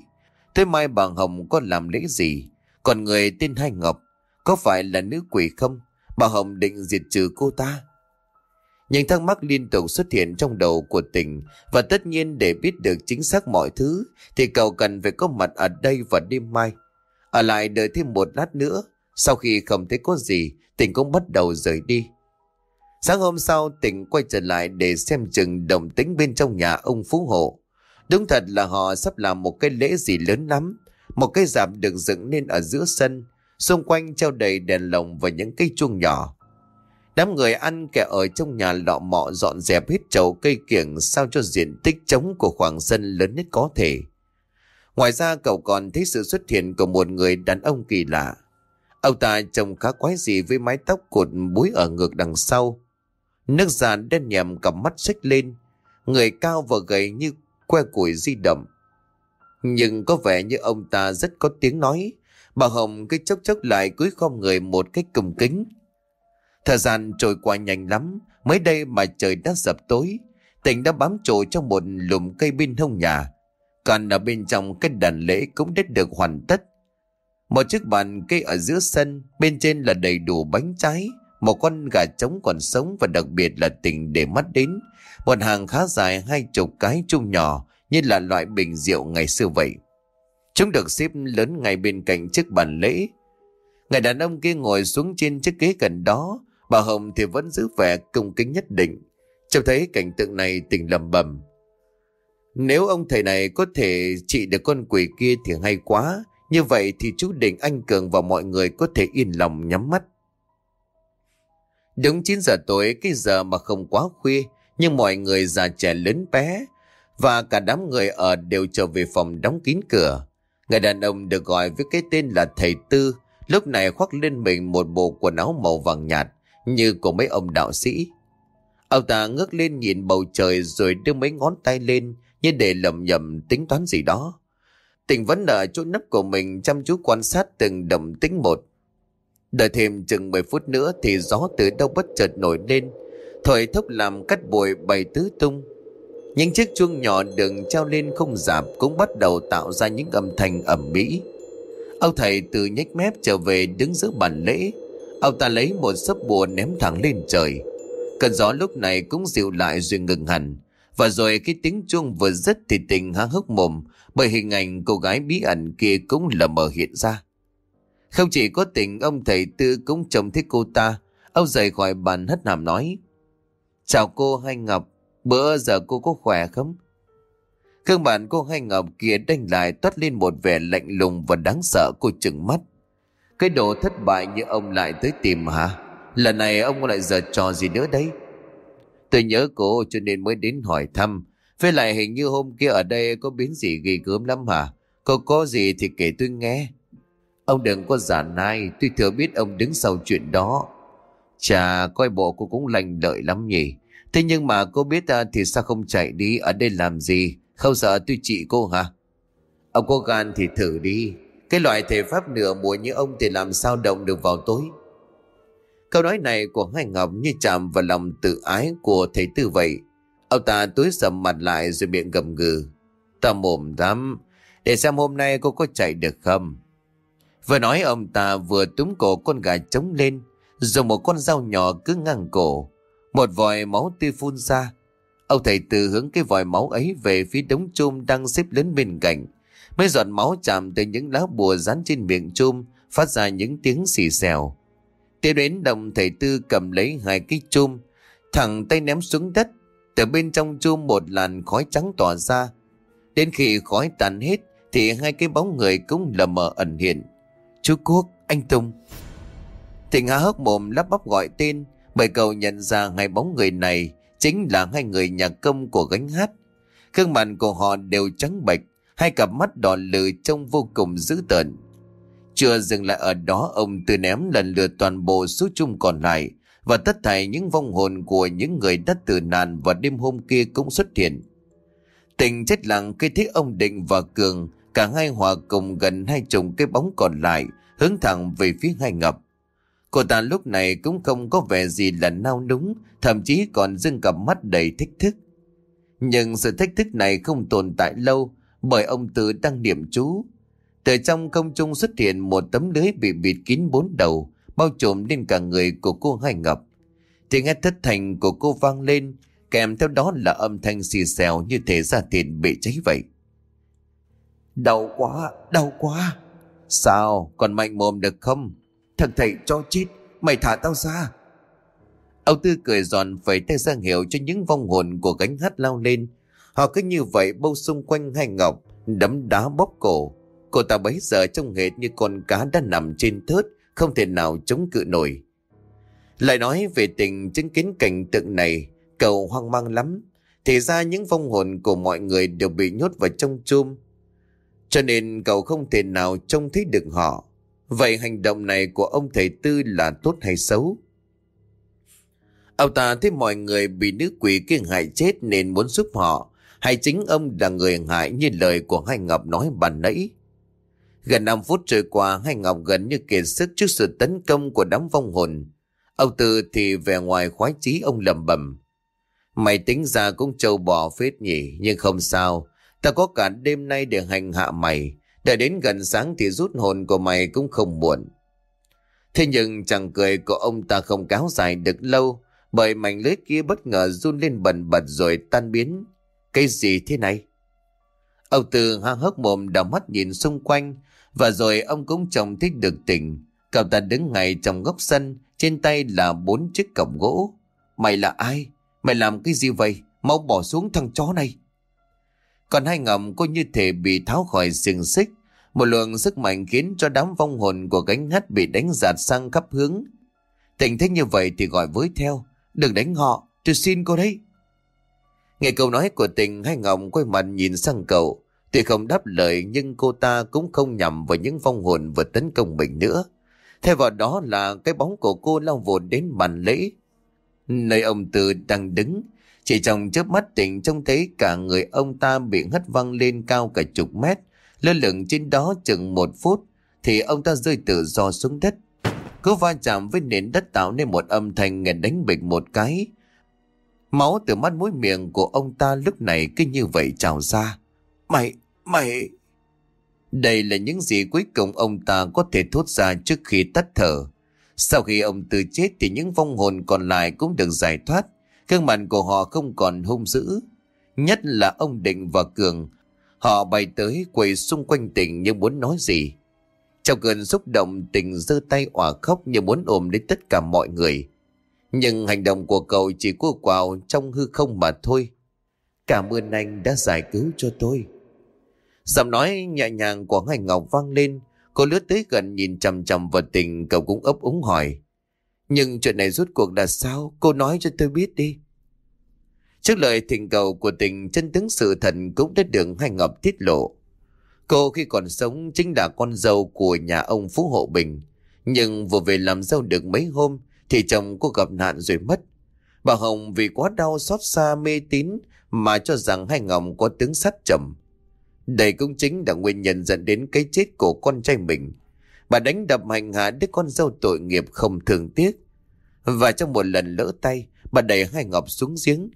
Thế mai bà Hồng có làm lễ gì? Còn người tên Hai Ngọc, có phải là nữ quỷ không? Bà Hồng định diệt trừ cô ta. Những thắc mắc liên tục xuất hiện trong đầu của tỉnh và tất nhiên để biết được chính xác mọi thứ thì cậu cần phải có mặt ở đây vào đêm mai. Ở lại đợi thêm một lát nữa, sau khi không thấy có gì, tỉnh cũng bắt đầu rời đi. Sáng hôm sau, tỉnh quay trở lại để xem chừng đồng tính bên trong nhà ông Phú Hộ. Đúng thật là họ sắp làm một cái lễ gì lớn lắm. Một cái dạp được dựng nên ở giữa sân, xung quanh treo đầy đèn lồng và những cây chuông nhỏ. Đám người ăn kẻ ở trong nhà lọ mọ dọn dẹp hết chậu cây kiểng sao cho diện tích trống của khoảng sân lớn nhất có thể. Ngoài ra, cậu còn thấy sự xuất hiện của một người đàn ông kỳ lạ. Ông ta trông khá quái dị với mái tóc cột búi ở ngược đằng sau. Nước da đen nhèm cặp mắt xích lên. Người cao và gầy như que củi di động. Nhưng có vẻ như ông ta rất có tiếng nói. Bà Hồng cứ chốc chốc lại cúi khom người một cách cung kính. Thời gian trôi qua nhanh lắm, mới đây mà trời đã dập tối. Tỉnh đã bám trụ trong một lùm cây bên hông nhà. Còn ở bên trong cái đàn lễ cũng đã được hoàn tất. Một chiếc bàn cây ở giữa sân, bên trên là đầy đủ bánh trái, một con gà trống còn sống và đặc biệt là tỉnh để mắt đến. Một hàng khá dài hai chục cái chung nhỏ như là loại bình rượu ngày xưa vậy. Chúng được xếp lớn ngay bên cạnh chiếc bàn lễ. Người đàn ông kia ngồi xuống trên chiếc ghế gần đó, Bà Hồng thì vẫn giữ vẻ công kính nhất định. Trông thấy cảnh tượng này tình lầm bầm. Nếu ông thầy này có thể trị được con quỷ kia thì hay quá. Như vậy thì chú Định Anh Cường và mọi người có thể yên lòng nhắm mắt. Đúng 9 giờ tối, cái giờ mà không quá khuya, nhưng mọi người già trẻ lớn bé và cả đám người ở đều trở về phòng đóng kín cửa. Người đàn ông được gọi với cái tên là thầy Tư, lúc này khoác lên mình một bộ quần áo màu vàng nhạt, như của mấy ông đạo sĩ. Ông ta ngước lên nhìn bầu trời rồi đưa mấy ngón tay lên như để lầm nhầm tính toán gì đó. Tình vẫn ở chỗ nấp của mình, chăm chú quan sát từng động tính một. Đợi thêm chừng 10 phút nữa thì gió từ đâu bất chợt nổi lên. Thổi thốc làm cắt bụi bày tứ tung Những chiếc chuông nhỏ đường treo lên không giảm Cũng bắt đầu tạo ra những âm thanh ẩm mỹ Ông thầy từ nhếch mép trở về đứng giữa bàn lễ Ông ta lấy một sấp bùa ném thẳng lên trời. Cơn gió lúc này cũng dịu lại rồi ngừng hẳn. Và rồi cái tiếng chuông vừa dứt thì tình há hốc mồm, Bởi hình ảnh cô gái bí ẩn kia cũng lờ mờ hiện ra. Không chỉ có tình, ông thầy tư cũng trông thấy cô ta. Ông rời khỏi bàn hất hàm nói, Chào cô, Hai Ngọc. Bữa giờ cô có khỏe không? Khương bản cô Hai Ngọc kia đánh lại toát lên một vẻ lạnh lùng và đáng sợ cô chừng mắt. Cái đồ thất bại như ông lại tới tìm hả? Lần này ông lại giờ trò gì nữa đấy Tôi nhớ cô cho nên mới đến hỏi thăm. Với lại hình như hôm kia ở đây có biến gì ghi gớm lắm hả? Cô có gì thì kể tôi nghe. Ông đừng có giả nai, Tôi thừa biết ông đứng sau chuyện đó. Chà, coi bộ cô cũng lành lợi lắm nhỉ. Thế nhưng mà cô biết ta thì sao không chạy đi? Ở đây làm gì? Không sợ tôi trị cô hả? Ông có gan thì thử đi. Cái loại thể pháp nửa mùa như ông thì làm sao động được vào tối Câu nói này của hai Ngọc như chạm vào lòng tự ái của thầy tư vậy. Ông ta túi sầm mặt lại rồi miệng gầm gừ. Ta mồm lắm, để xem hôm nay cô có chạy được không. Vừa nói ông ta vừa túm cổ con gà trống lên, dùng một con dao nhỏ cứ ngang cổ. Một vòi máu tươi phun ra. Ông thầy tư hướng cái vòi máu ấy về phía đống chum đang xếp lớn bên cạnh. Mấy giọt máu chạm từ những lá bùa dán trên miệng chum, phát ra những tiếng xì xèo. Tiếp đến đồng thầy tư cầm lấy hai cái chum, thẳng tay ném xuống đất. Từ bên trong chum một làn khói trắng tỏa ra. Đến khi khói tàn hết thì hai cái bóng người cũng lờ mờ ẩn hiện. Chú Quốc, anh Tùng. Thịnh há hốc mồm lắp bắp gọi tên bởi cậu nhận ra hai bóng người này chính là hai người nhà công của gánh hát. Khương mặt của họ đều trắng bệch, hai cặp mắt đỏ lừ trông vô cùng dữ tợn. Chưa dừng lại ở đó ông từ ném lần lượt toàn bộ số chung còn lại và tất thảy những vong hồn của những người đã tử nạn và đêm hôm kia cũng xuất hiện. Tình chết lặng khi thấy ông Định và Cường cả hai hòa cùng gần hai chục cái bóng còn lại hướng thẳng về phía hai ngập. Cô ta lúc này cũng không có vẻ gì là nao núng, thậm chí còn dưng cặp mắt đầy thích thức. Nhưng sự thách thức này không tồn tại lâu bởi ông Tư đang niệm chú từ trong công trung xuất hiện một tấm lưới bị bịt kín bốn đầu, bao trùm lên cả người của cô Hai Ngọc. Tiếng nghe thất thành của cô vang lên, kèm theo đó là âm thanh xì xèo như thể da thịt bị cháy vậy. Đau quá, đau quá. Sao, còn mạnh mồm được không? Thằng thầy cho chết, mày thả tao ra. ông Tư cười giòn phải tay ra hiệu cho những vong hồn của gánh hát lao lên. Họ cứ như vậy bâu xung quanh hai ngọc, đấm đá bóp cổ. Cô ta bấy giờ trông hệt như con cá đã nằm trên thớt, không thể nào chống cự nổi. Lại nói về tình chứng kiến cảnh tượng này, cậu hoang mang lắm. Thì ra những vong hồn của mọi người đều bị nhốt vào trong chum. Cho nên cậu không thể nào trông thấy được họ. Vậy hành động này của ông thầy Tư là tốt hay xấu? Ông ta thấy mọi người bị nữ quỷ kia hại chết nên muốn giúp họ. Hay chính ông là người hại như lời của hai Ngọc nói bàn nãy? Gần 5 phút trôi qua, hai Ngọc gần như kiệt sức trước sự tấn công của đám vong hồn. Âu Tư thì về ngoài khoái chí ông lầm bầm. Mày tính ra cũng trâu bò phết nhỉ, nhưng không sao. Ta có cả đêm nay để hành hạ mày. Đợi đến gần sáng thì rút hồn của mày cũng không muộn. Thế nhưng chàng cười của ông ta không kéo dài được lâu, bởi mảnh lưới kia bất ngờ run lên bần bật rồi tan biến. Cái gì thế này? Âu Tư hang hốc mồm đỏ mắt nhìn xung quanh, và rồi ông cũng trông thích được tình. Cậu ta đứng ngay trong góc sân, trên tay là bốn chiếc cổng gỗ. Mày là ai? Mày làm cái gì vậy? Mau bỏ xuống thằng chó này. Còn hai ngầm cô như thể bị tháo khỏi xiềng xích. Một lượng sức mạnh khiến cho đám vong hồn của gánh hát bị đánh giạt sang khắp hướng. Tình thế như vậy thì gọi với theo. Đừng đánh họ, tôi xin cô đấy. Nghe câu nói của tình, hai ngọng quay mặt nhìn sang cậu. Tuy không đáp lời nhưng cô ta cũng không nhầm vào những vong hồn vừa tấn công mình nữa. Thay vào đó là cái bóng của cô lao vụt đến bàn lễ. Nơi ông Tư đang đứng, chỉ trong chớp mắt tỉnh trông thấy cả người ông ta bị hất văng lên cao cả chục mét. Lơ lửng trên đó chừng một phút thì ông ta rơi tự do xuống đất. Cứ va chạm với nền đất tạo nên một âm thanh nghe đánh bịch một cái. Máu từ mắt mũi miệng của ông ta lúc này cứ như vậy trào ra. Mày, mày... Đây là những gì cuối cùng ông ta có thể thốt ra trước khi tắt thở. Sau khi ông từ chết thì những vong hồn còn lại cũng được giải thoát. Gương mặt của họ không còn hung dữ. Nhất là ông Định và Cường. Họ bay tới quầy xung quanh tỉnh như muốn nói gì. Trong cơn xúc động tình giơ tay òa khóc như muốn ôm lấy tất cả mọi người. Nhưng hành động của cậu chỉ cua quào trong hư không mà thôi. Cảm ơn anh đã giải cứu cho tôi. Giọng nói nhẹ nhàng của Hải Ngọc vang lên. Cô lướt tới gần nhìn chầm chầm vào tình, cậu cũng ấp úng hỏi. Nhưng chuyện này rốt cuộc là sao? Cô nói cho tôi biết đi. Trước lời thỉnh cầu của tình, chân tướng sự thật cũng đã được Hải Ngọc tiết lộ. Cô khi còn sống chính là con dâu của nhà ông Phú Hộ Bình. Nhưng vừa về làm dâu được mấy hôm thì chồng cô gặp nạn rồi mất. Bà Hồng vì quá đau xót xa mê tín mà cho rằng hai Ngọc có tướng sắt chậm. Đây cũng chính là nguyên nhân dẫn đến cái chết của con trai mình. Bà đánh đập hành hạ đứa con dâu tội nghiệp không thường tiếc. Và trong một lần lỡ tay, bà đẩy hai Ngọc xuống giếng.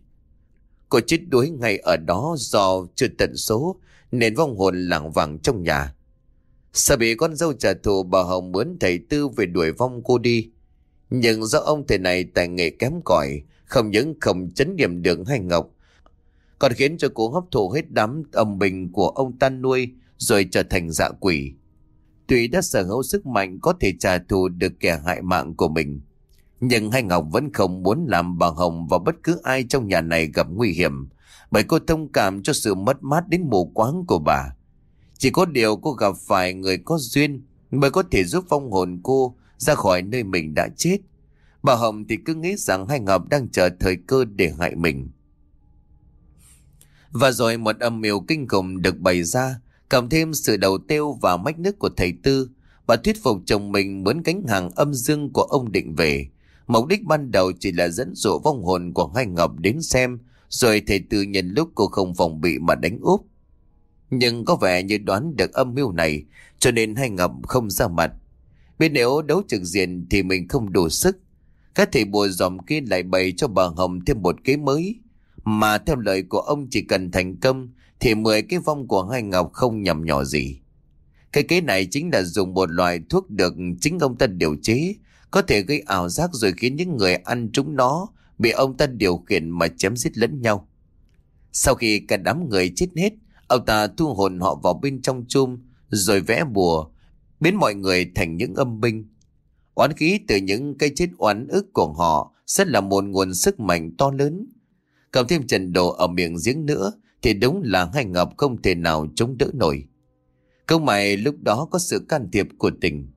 Cô chết đuối ngay ở đó do chưa tận số nên vong hồn lảng vàng trong nhà. Sợ bị con dâu trả thù bà Hồng mướn thầy Tư về đuổi vong cô đi. Nhưng do ông thầy này tài nghệ kém cỏi không những không chấn điểm được hai Ngọc, còn khiến cho cô hấp thụ hết đám âm bình của ông ta nuôi rồi trở thành dạ quỷ. Tuy đã sở hữu sức mạnh có thể trả thù được kẻ hại mạng của mình, nhưng hai Ngọc vẫn không muốn làm bà Hồng và bất cứ ai trong nhà này gặp nguy hiểm, bởi cô thông cảm cho sự mất mát đến mù quáng của bà. Chỉ có điều cô gặp phải người có duyên mới có thể giúp phong hồn cô ra khỏi nơi mình đã chết. Bà Hồng thì cứ nghĩ rằng hai Ngọc đang chờ thời cơ để hại mình. Và rồi một âm mưu kinh khủng được bày ra, cộng thêm sự đầu tiêu và mách nước của thầy Tư, bà thuyết phục chồng mình muốn cánh hàng âm dương của ông định về. Mục đích ban đầu chỉ là dẫn dụ vong hồn của hai Ngọc đến xem, rồi thầy Tư nhận lúc cô không phòng bị mà đánh úp. Nhưng có vẻ như đoán được âm mưu này, cho nên hai Ngọc không ra mặt. Biết nếu đấu trực diện thì mình không đủ sức. Các thầy bùa dòm kia lại bày cho bà Hồng thêm một kế mới, mà theo lời của ông chỉ cần thành công thì 10 cái vong của hai ngọc không nhầm nhỏ gì. Cái kế này chính là dùng một loại thuốc được chính ông ta điều chế, có thể gây ảo giác rồi khiến những người ăn chúng nó bị ông ta điều khiển mà chém giết lẫn nhau. Sau khi cả đám người chết hết, ông ta thu hồn họ vào bên trong chum rồi vẽ bùa, biến mọi người thành những âm binh. Oán khí từ những cây chết oán ức của họ sẽ là một nguồn sức mạnh to lớn. Cộng thêm trần đồ ở miệng giếng nữa Thì đúng là hai ngọc không thể nào chống đỡ nổi. Công mày lúc đó có sự can thiệp của tình.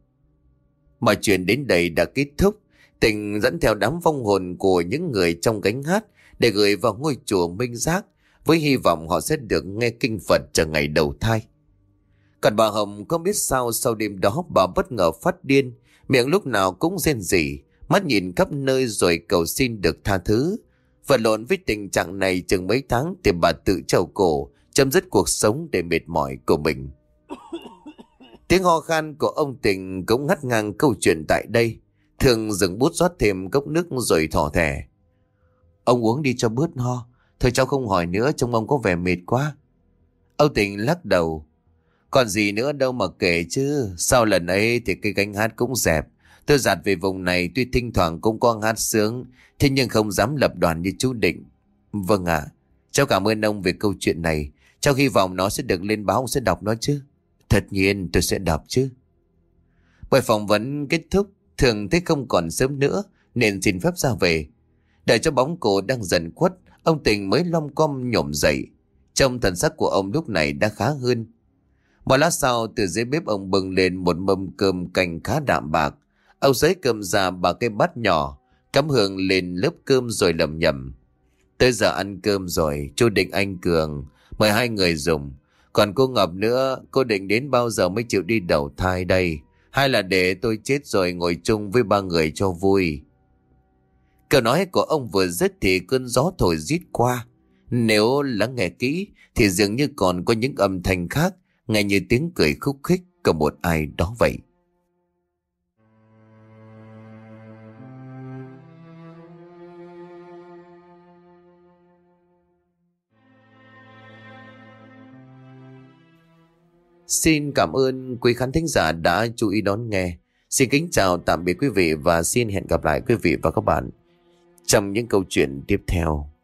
Mọi chuyện đến đây đã kết thúc. Tình dẫn theo đám vong hồn của những người trong cánh hát Để gửi vào ngôi chùa Minh Giác Với hy vọng họ sẽ được nghe kinh Phật chờ ngày đầu thai. Còn bà Hồng không biết sao sau đêm đó bà bất ngờ phát điên Miệng lúc nào cũng rên rỉ Mắt nhìn khắp nơi rồi cầu xin được tha thứ Vật lộn với tình trạng này chừng mấy tháng thì bà tự trầu cổ, chấm dứt cuộc sống để mệt mỏi của mình. Tiếng ho khan của ông Tình cũng ngắt ngang câu chuyện tại đây. Thường dừng bút rót thêm cốc nước rồi thỏ thẻ. Ông uống đi cho bớt ho. Thôi cháu không hỏi nữa, trông ông có vẻ mệt quá. Ông Tình lắc đầu. Còn gì nữa đâu mà kể chứ. Sau lần ấy thì cái gánh hát cũng dẹp. Tôi giặt về vùng này tuy thỉnh thoảng cũng có hát sướng, thế nhưng không dám lập đoàn như chú Định. Vâng ạ, cháu cảm ơn ông về câu chuyện này. Cháu hy vọng nó sẽ được lên báo, ông sẽ đọc nó chứ. Thật nhiên tôi sẽ đọc chứ. Buổi phỏng vấn kết thúc, thường thấy không còn sớm nữa, nên xin phép ra về. Đợi cho bóng cổ đang dần khuất, ông Tình mới long com nhổm dậy. Trong thần sắc của ông lúc này đã khá hơn. Một lát sau, từ dưới bếp ông bưng lên một mâm cơm canh khá đạm bạc, Ông giấy cơm ra bà cái bát nhỏ, cắm hương lên lớp cơm rồi lầm nhầm. Tới giờ ăn cơm rồi, chú định anh Cường, mời hai người dùng. Còn cô Ngọc nữa, cô định đến bao giờ mới chịu đi đầu thai đây? Hay là để tôi chết rồi ngồi chung với ba người cho vui? Câu nói của ông vừa dứt thì cơn gió thổi rít qua. Nếu lắng nghe kỹ thì dường như còn có những âm thanh khác, nghe như tiếng cười khúc khích của một ai đó vậy. Xin cảm ơn quý khán thính giả đã chú ý đón nghe. Xin kính chào tạm biệt quý vị và xin hẹn gặp lại quý vị và các bạn trong những câu chuyện tiếp theo.